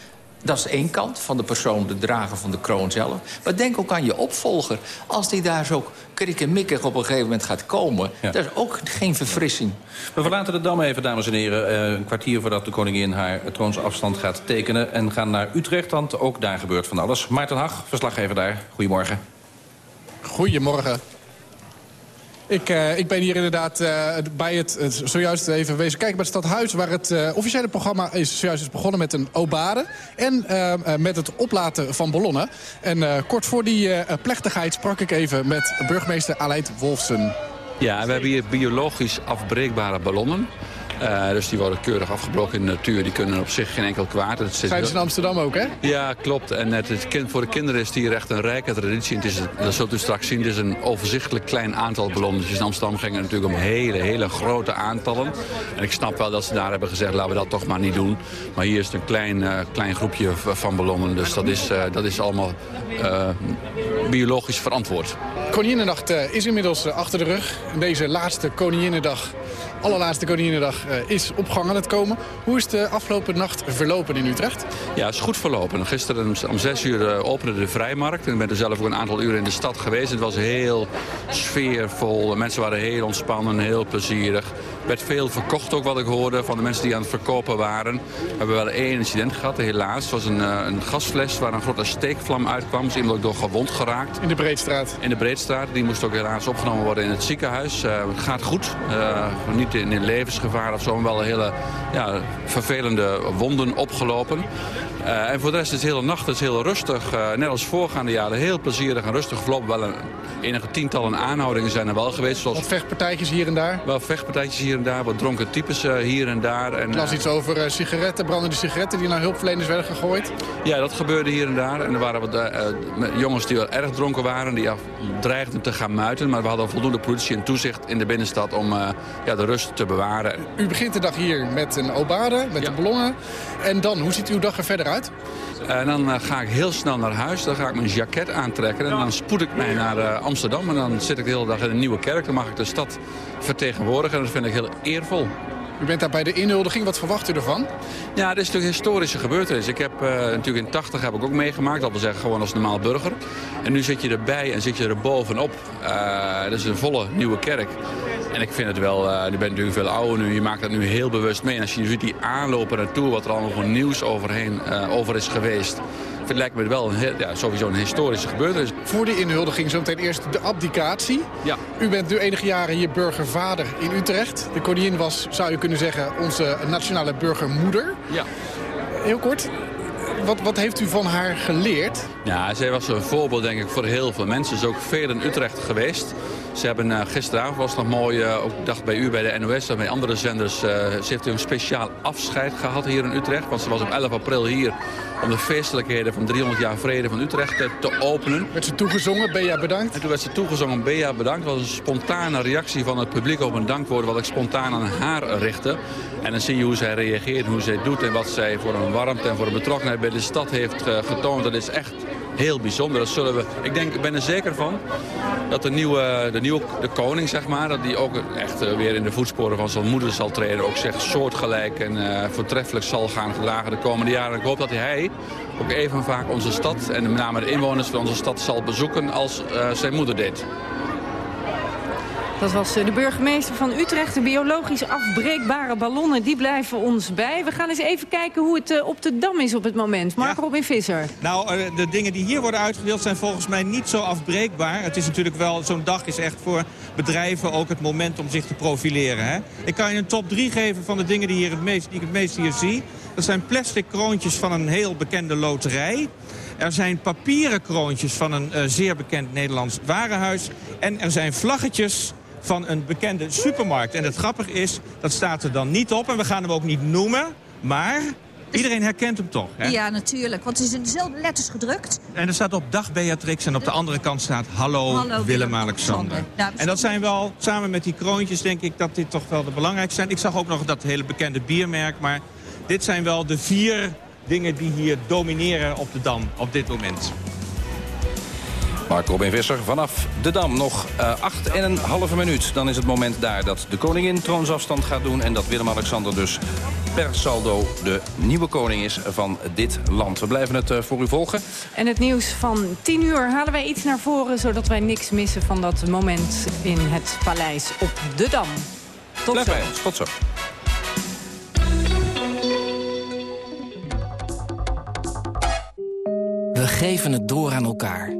Dat is één kant van de persoon, de drager van de kroon zelf. Maar denk ook aan je opvolger. Als die daar zo krik en mikkig op een gegeven moment gaat komen... Ja. dat is ook geen verfrissing. We verlaten de Dam even, dames en heren. Uh, een kwartier voordat de koningin haar troonsafstand gaat tekenen. En gaan naar Utrecht, want ook daar gebeurt van alles. Maarten Hag, verslaggever daar. Goedemorgen. Goedemorgen. Ik, uh, ik ben hier inderdaad uh, bij het, het, zojuist even wezen kijken bij het stadhuis... waar het officiële programma is zojuist is begonnen met een obade... en met het oplaten van ballonnen. En kort voor die plechtigheid sprak ik even met burgemeester Aleid Wolfsen. Ja, we hebben hier biologisch afbreekbare ballonnen. Uh, dus die worden keurig afgebroken in de natuur. Die kunnen op zich geen enkel kwaad. Het Zijn ze in Amsterdam ook, hè? Ja, klopt. En het, het, voor de kinderen is hier echt een rijke traditie. Het is, dat zult u straks zien. Het is een overzichtelijk klein aantal ballonnen. Dus in Amsterdam gingen natuurlijk om hele, hele grote aantallen. En ik snap wel dat ze daar hebben gezegd, laten we dat toch maar niet doen. Maar hier is het een klein, uh, klein groepje van ballonnen. Dus dat is, uh, dat is allemaal biologisch verantwoord. Koninginnedag is inmiddels achter de rug. Deze laatste Koninginnedag allerlaatste Koninginnedag uh, is op gang aan het komen. Hoe is de afgelopen nacht verlopen in Utrecht? Ja, het is goed verlopen. Gisteren om 6 uur uh, opende de Vrijmarkt. En ik ben er zelf ook een aantal uren in de stad geweest. Het was heel sfeervol. Mensen waren heel ontspannen, heel plezierig. Er werd veel verkocht ook wat ik hoorde van de mensen die aan het verkopen waren. We hebben wel één incident gehad, helaas. Het was een, uh, een gasfles waar een grote steekvlam uitkwam. Is iemand ook door gewond geraakt. In de Breedstraat? In de Breedstraat. Die moest ook helaas opgenomen worden in het ziekenhuis. het gaat goed. niet niet in, levensgevaar of zo, wel hele ja, vervelende wonden opgelopen. Uh, en voor de rest is de hele nacht is heel rustig. Uh, net als voorgaande jaren heel plezierig en rustig verlopen. Wel een Enige tientallen aanhoudingen zijn er wel geweest. Zoals... Wat vechtpartijtjes hier en daar? Wel vechtpartijtjes hier en daar, wat dronken types hier en daar. En, Ik las iets over sigaretten, brandende sigaretten die naar hulpverleners werden gegooid. Ja, dat gebeurde hier en daar. En er waren wat jongens die wel erg dronken waren, die dreigden te gaan muiten. Maar we hadden voldoende politie en toezicht in de binnenstad om ja, de rust te bewaren. U begint de dag hier met een obade, met de ballongen. En dan, hoe ziet uw dag er verder uit? En dan ga ik heel snel naar huis. Dan ga ik mijn jacket aantrekken. En dan spoed ik mij naar Amsterdam. En dan zit ik de hele dag in een nieuwe kerk. Dan mag ik de stad vertegenwoordigen. En dat vind ik heel eervol. U bent daar bij de inhuldiging. Wat verwacht u ervan? Ja, dit is natuurlijk een historische gebeurtenis. Ik heb uh, natuurlijk in 80 heb ik ook meegemaakt. Dat wil zeggen gewoon als normaal burger. En nu zit je erbij en zit je er bovenop. Uh, dat is een volle nieuwe kerk. En ik vind het wel, uh, je bent natuurlijk veel ouder nu. Je maakt dat nu heel bewust mee. En als je ziet die aanlopen naartoe, wat er allemaal voor nieuws overheen over is geweest het lijkt me wel een, ja, sowieso een historische gebeurtenis. Voor die inhuldiging zometeen eerst de abdicatie. Ja. U bent nu enige jaren hier burgervader in Utrecht. De koningin was, zou je kunnen zeggen, onze nationale burgermoeder. Ja. Heel kort, wat, wat, heeft u van haar geleerd? Ja, zij was een voorbeeld denk ik voor heel veel mensen. Ze is ook veel in Utrecht geweest. Ze hebben uh, gisteravond was nog mooi, uh, ook dacht bij u bij de NOS en bij andere zenders. Uh, ze heeft een speciaal afscheid gehad hier in Utrecht. Want ze was op 11 april hier om de feestelijkheden van 300 jaar vrede van Utrecht te, te openen. Werd ze toegezongen, Bea bedankt? En toen werd ze toegezongen, Bea bedankt. Dat was een spontane reactie van het publiek op een dankwoord wat ik spontaan aan haar richtte. En dan zie je hoe zij reageert, hoe zij doet en wat zij voor een warmte en voor een betrokkenheid bij de stad heeft getoond. Dat is echt heel bijzonder. Dat zullen we, ik denk, ik ben er zeker van dat de nieuwe, de nieuwe de koning, zeg maar, dat die ook echt weer in de voetsporen van zijn moeder zal treden. Ook zich soortgelijk en uh, voortreffelijk zal gaan gedragen de komende jaren. Ik hoop dat hij ook even vaak onze stad en met name de inwoners van onze stad zal bezoeken als uh, zijn moeder deed. Dat was de burgemeester van Utrecht. De biologisch afbreekbare ballonnen, die blijven ons bij. We gaan eens even kijken hoe het op de Dam is op het moment. Mark ja. Robin Visser. Nou, de dingen die hier worden uitgedeeld zijn volgens mij niet zo afbreekbaar. Het is natuurlijk wel, zo'n dag is echt voor bedrijven ook het moment om zich te profileren. Hè? Ik kan je een top 3 geven van de dingen die, hier het meest, die ik het meest hier zie. Dat zijn plastic kroontjes van een heel bekende loterij. Er zijn papieren kroontjes van een uh, zeer bekend Nederlands warenhuis. En er zijn vlaggetjes van een bekende supermarkt. En het grappige is, dat staat er dan niet op. En we gaan hem ook niet noemen. Maar iedereen herkent hem toch, hè? Ja, natuurlijk. Want het is in dezelfde letters gedrukt. En er staat op Dag Beatrix en op de andere kant staat Hallo, Hallo Willem-Alexander. En dat zijn wel, samen met die kroontjes denk ik dat dit toch wel de belangrijkste zijn. Ik zag ook nog dat hele bekende biermerk. Maar dit zijn wel de vier dingen die hier domineren op de Dam op dit moment. Mark Robin Visser vanaf de Dam. Nog uh, acht en een halve minuut. Dan is het moment daar dat de koningin troonsafstand gaat doen... en dat Willem-Alexander dus per saldo de nieuwe koning is van dit land. We blijven het uh, voor u volgen. En het nieuws van 10 uur halen wij iets naar voren... zodat wij niks missen van dat moment in het paleis op de Dam. Tot Blijf zo. bij ons. Tot zo. We geven het door aan elkaar.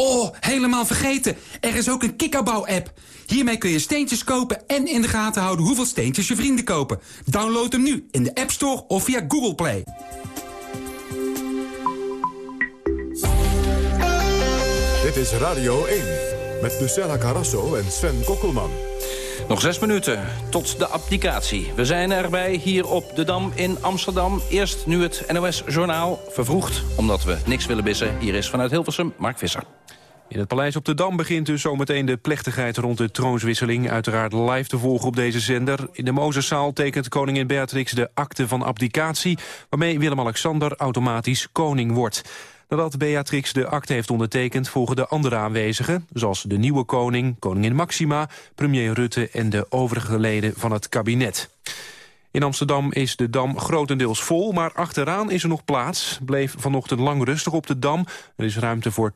Oh, helemaal vergeten. Er is ook een kikkerbouw-app. Hiermee kun je steentjes kopen en in de gaten houden hoeveel steentjes je vrienden kopen. Download hem nu in de App Store of via Google Play. Dit is Radio 1 met Lucella Carasso en Sven Kokkelman. Nog zes minuten tot de applicatie. We zijn erbij hier op de Dam in Amsterdam. Eerst nu het NOS-journaal, vervroegd, omdat we niks willen missen. Hier is vanuit Hilversum Mark Visser. In het Paleis op de Dam begint dus zometeen de plechtigheid rond de troonswisseling. Uiteraard live te volgen op deze zender. In de Mozeszaal tekent koningin Beatrix de akte van abdicatie... waarmee Willem-Alexander automatisch koning wordt. Nadat Beatrix de akte heeft ondertekend volgen de andere aanwezigen... zoals de nieuwe koning, koningin Maxima, premier Rutte... en de overige leden van het kabinet. In Amsterdam is de Dam grotendeels vol, maar achteraan is er nog plaats. Bleef vanochtend lang rustig op de Dam. Er is ruimte voor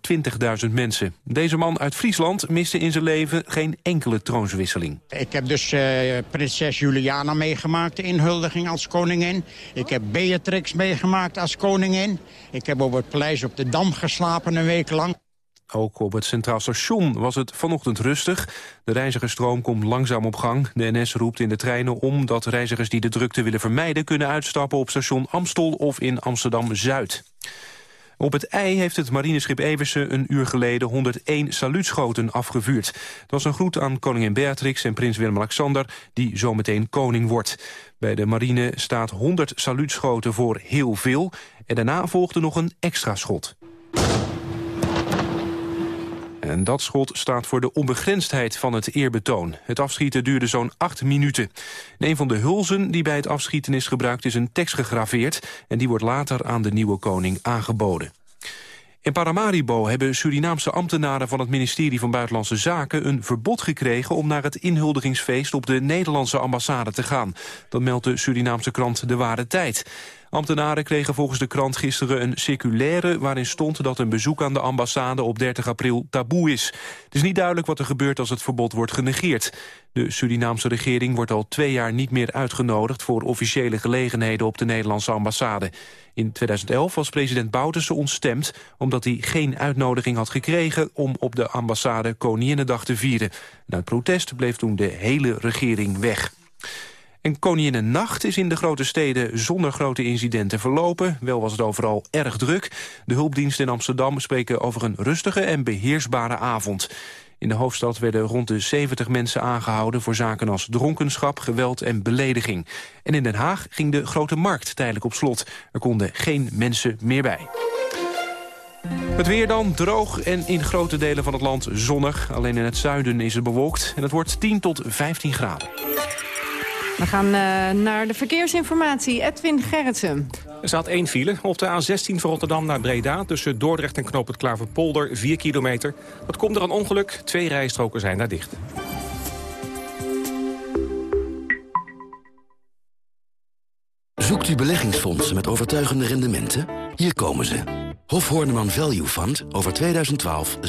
20.000 mensen. Deze man uit Friesland miste in zijn leven geen enkele troonswisseling. Ik heb dus uh, prinses Juliana meegemaakt, de inhuldiging als koningin. Ik heb Beatrix meegemaakt als koningin. Ik heb op het paleis op de Dam geslapen een week lang. Ook op het Centraal Station was het vanochtend rustig. De reizigersstroom komt langzaam op gang. De NS roept in de treinen om dat reizigers die de drukte willen vermijden... kunnen uitstappen op station Amstel of in Amsterdam-Zuid. Op het ei heeft het marineschip Eversen een uur geleden 101 saluutschoten afgevuurd. Het was een groet aan koningin Beatrix en prins Willem-Alexander... die zometeen koning wordt. Bij de marine staat 100 saluutschoten voor heel veel... en daarna volgde nog een extra schot. En dat schot staat voor de onbegrensdheid van het eerbetoon. Het afschieten duurde zo'n acht minuten. In een van de hulzen die bij het afschieten is gebruikt... is een tekst gegraveerd en die wordt later aan de nieuwe koning aangeboden. In Paramaribo hebben Surinaamse ambtenaren van het ministerie van Buitenlandse Zaken een verbod gekregen om naar het inhuldigingsfeest op de Nederlandse ambassade te gaan. Dat meldt de Surinaamse krant De Ware Tijd. Ambtenaren kregen volgens de krant gisteren een circulaire... waarin stond dat een bezoek aan de ambassade op 30 april taboe is. Het is niet duidelijk wat er gebeurt als het verbod wordt genegeerd. De Surinaamse regering wordt al twee jaar niet meer uitgenodigd... voor officiële gelegenheden op de Nederlandse ambassade. In 2011 was president Bouterse ontstemd... omdat hij geen uitnodiging had gekregen om op de ambassade Koninginnedag te vieren. Na uit protest bleef toen de hele regering weg. En nacht is in de grote steden zonder grote incidenten verlopen. Wel was het overal erg druk. De hulpdiensten in Amsterdam spreken over een rustige en beheersbare avond. In de hoofdstad werden rond de 70 mensen aangehouden... voor zaken als dronkenschap, geweld en belediging. En in Den Haag ging de Grote Markt tijdelijk op slot. Er konden geen mensen meer bij. Het weer dan, droog en in grote delen van het land zonnig. Alleen in het zuiden is het bewolkt en het wordt 10 tot 15 graden. We gaan uh, naar de verkeersinformatie. Edwin Gerritsen. Er staat één file op de A16 van Rotterdam naar Breda... tussen Dordrecht en Knoop het Klaverpolder, 4 kilometer. Dat komt er een ongeluk. Twee rijstroken zijn daar dicht. Zoekt u beleggingsfondsen met overtuigende rendementen? Hier komen ze. Hof Horneman Value Fund over 2012 26,3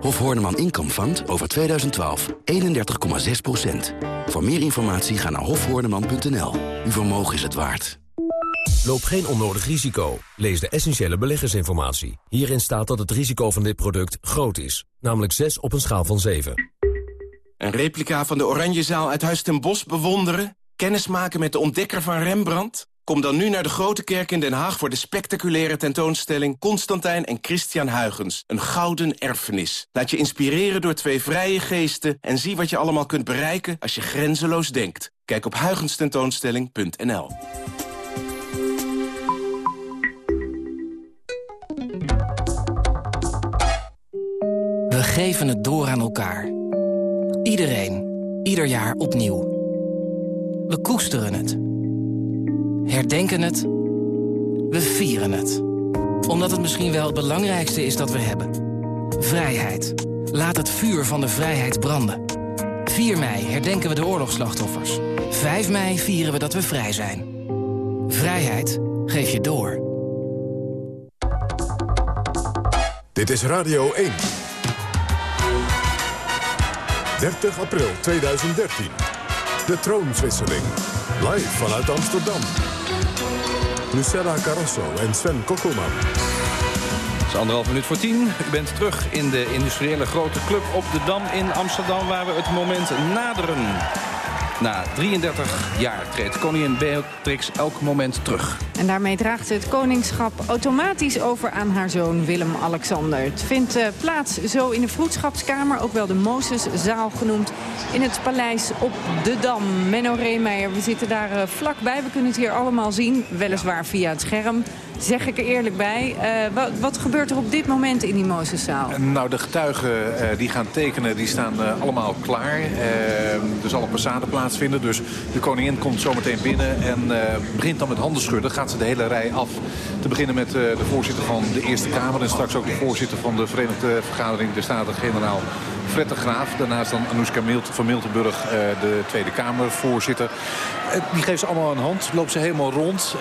Hof Horneman Income Fund over 2012 31,6% Voor meer informatie ga naar hofhoorneman.nl. Uw vermogen is het waard. Loop geen onnodig risico. Lees de essentiële beleggersinformatie. Hierin staat dat het risico van dit product groot is. Namelijk 6 op een schaal van 7. Een replica van de Oranjezaal uit Huis ten Bosch bewonderen? Kennismaken met de ontdekker van Rembrandt? Kom dan nu naar de Grote Kerk in Den Haag voor de spectaculaire tentoonstelling Constantijn en Christian Huygens. Een gouden erfenis. Laat je inspireren door twee vrije geesten en zie wat je allemaal kunt bereiken als je grenzeloos denkt. Kijk op huygenstentoonstelling.nl. We geven het door aan elkaar. Iedereen, ieder jaar opnieuw. We koesteren het herdenken het, we vieren het. Omdat het misschien wel het belangrijkste is dat we hebben. Vrijheid. Laat het vuur van de vrijheid branden. 4 mei herdenken we de oorlogsslachtoffers. 5 mei vieren we dat we vrij zijn. Vrijheid geef je door. Dit is Radio 1. 30 april 2013. De troonswisseling. Live vanuit Amsterdam. Lucella Carrasso en Sven Kokkelman. Het is anderhalf minuut voor tien. U bent terug in de industriële grote club op de Dam in Amsterdam... waar we het moment naderen. Na 33 jaar treedt koningin Beatrix elk moment terug. En daarmee draagt het koningschap automatisch over aan haar zoon Willem-Alexander. Het vindt uh, plaats zo in de vroedschapskamer, ook wel de Mozeszaal genoemd... in het paleis op de Dam. Menno Reemeijer, we zitten daar uh, vlakbij. We kunnen het hier allemaal zien, weliswaar via het scherm zeg ik er eerlijk bij. Uh, wat, wat, gebeurt er op dit moment in die Mozeszaal? Nou, de getuigen die gaan tekenen, die staan allemaal klaar. er zal een passade plaatsvinden, dus de koningin komt zometeen binnen... en begint dan met handen schudden, de hele rij af. Te beginnen met de voorzitter van de Eerste Kamer... en straks ook de voorzitter van de Verenigde Vergadering, de Staten-Generaal Fred Graaf. Daarnaast dan Anoushka van Miltenburg, de Tweede Kamervoorzitter. die geeft ze allemaal een hand, loopt ze helemaal rond.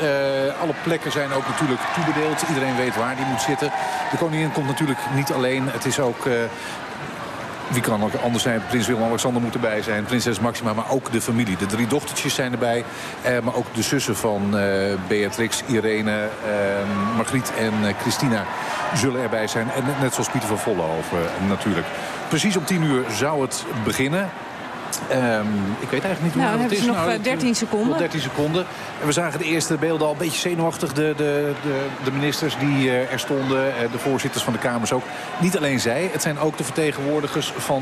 alle plekken zijn ook natuurlijk toebedeeld. Iedereen weet waar die moet zitten. De koningin komt natuurlijk niet alleen. Het is ook... Wie kan ook anders zijn? Prins Willem-Alexander moet erbij zijn. Prinses Maxima, maar ook de familie. De drie dochtertjes zijn erbij. Eh, maar ook de zussen van uh, Beatrix, Irene, uh, Margriet en Christina zullen erbij zijn. En net zoals Pieter van Vollenhoven natuurlijk. Precies om tien uur zou het beginnen. Um, ik weet eigenlijk niet hoe nou, lang het is. nog nou, 13 seconden. Nog 13 seconden. En we zagen de eerste beelden al een beetje zenuwachtig. De, de, de, de ministers die uh, er stonden, uh, de voorzitters van de Kamers ook. Niet alleen zij, het zijn ook de vertegenwoordigers van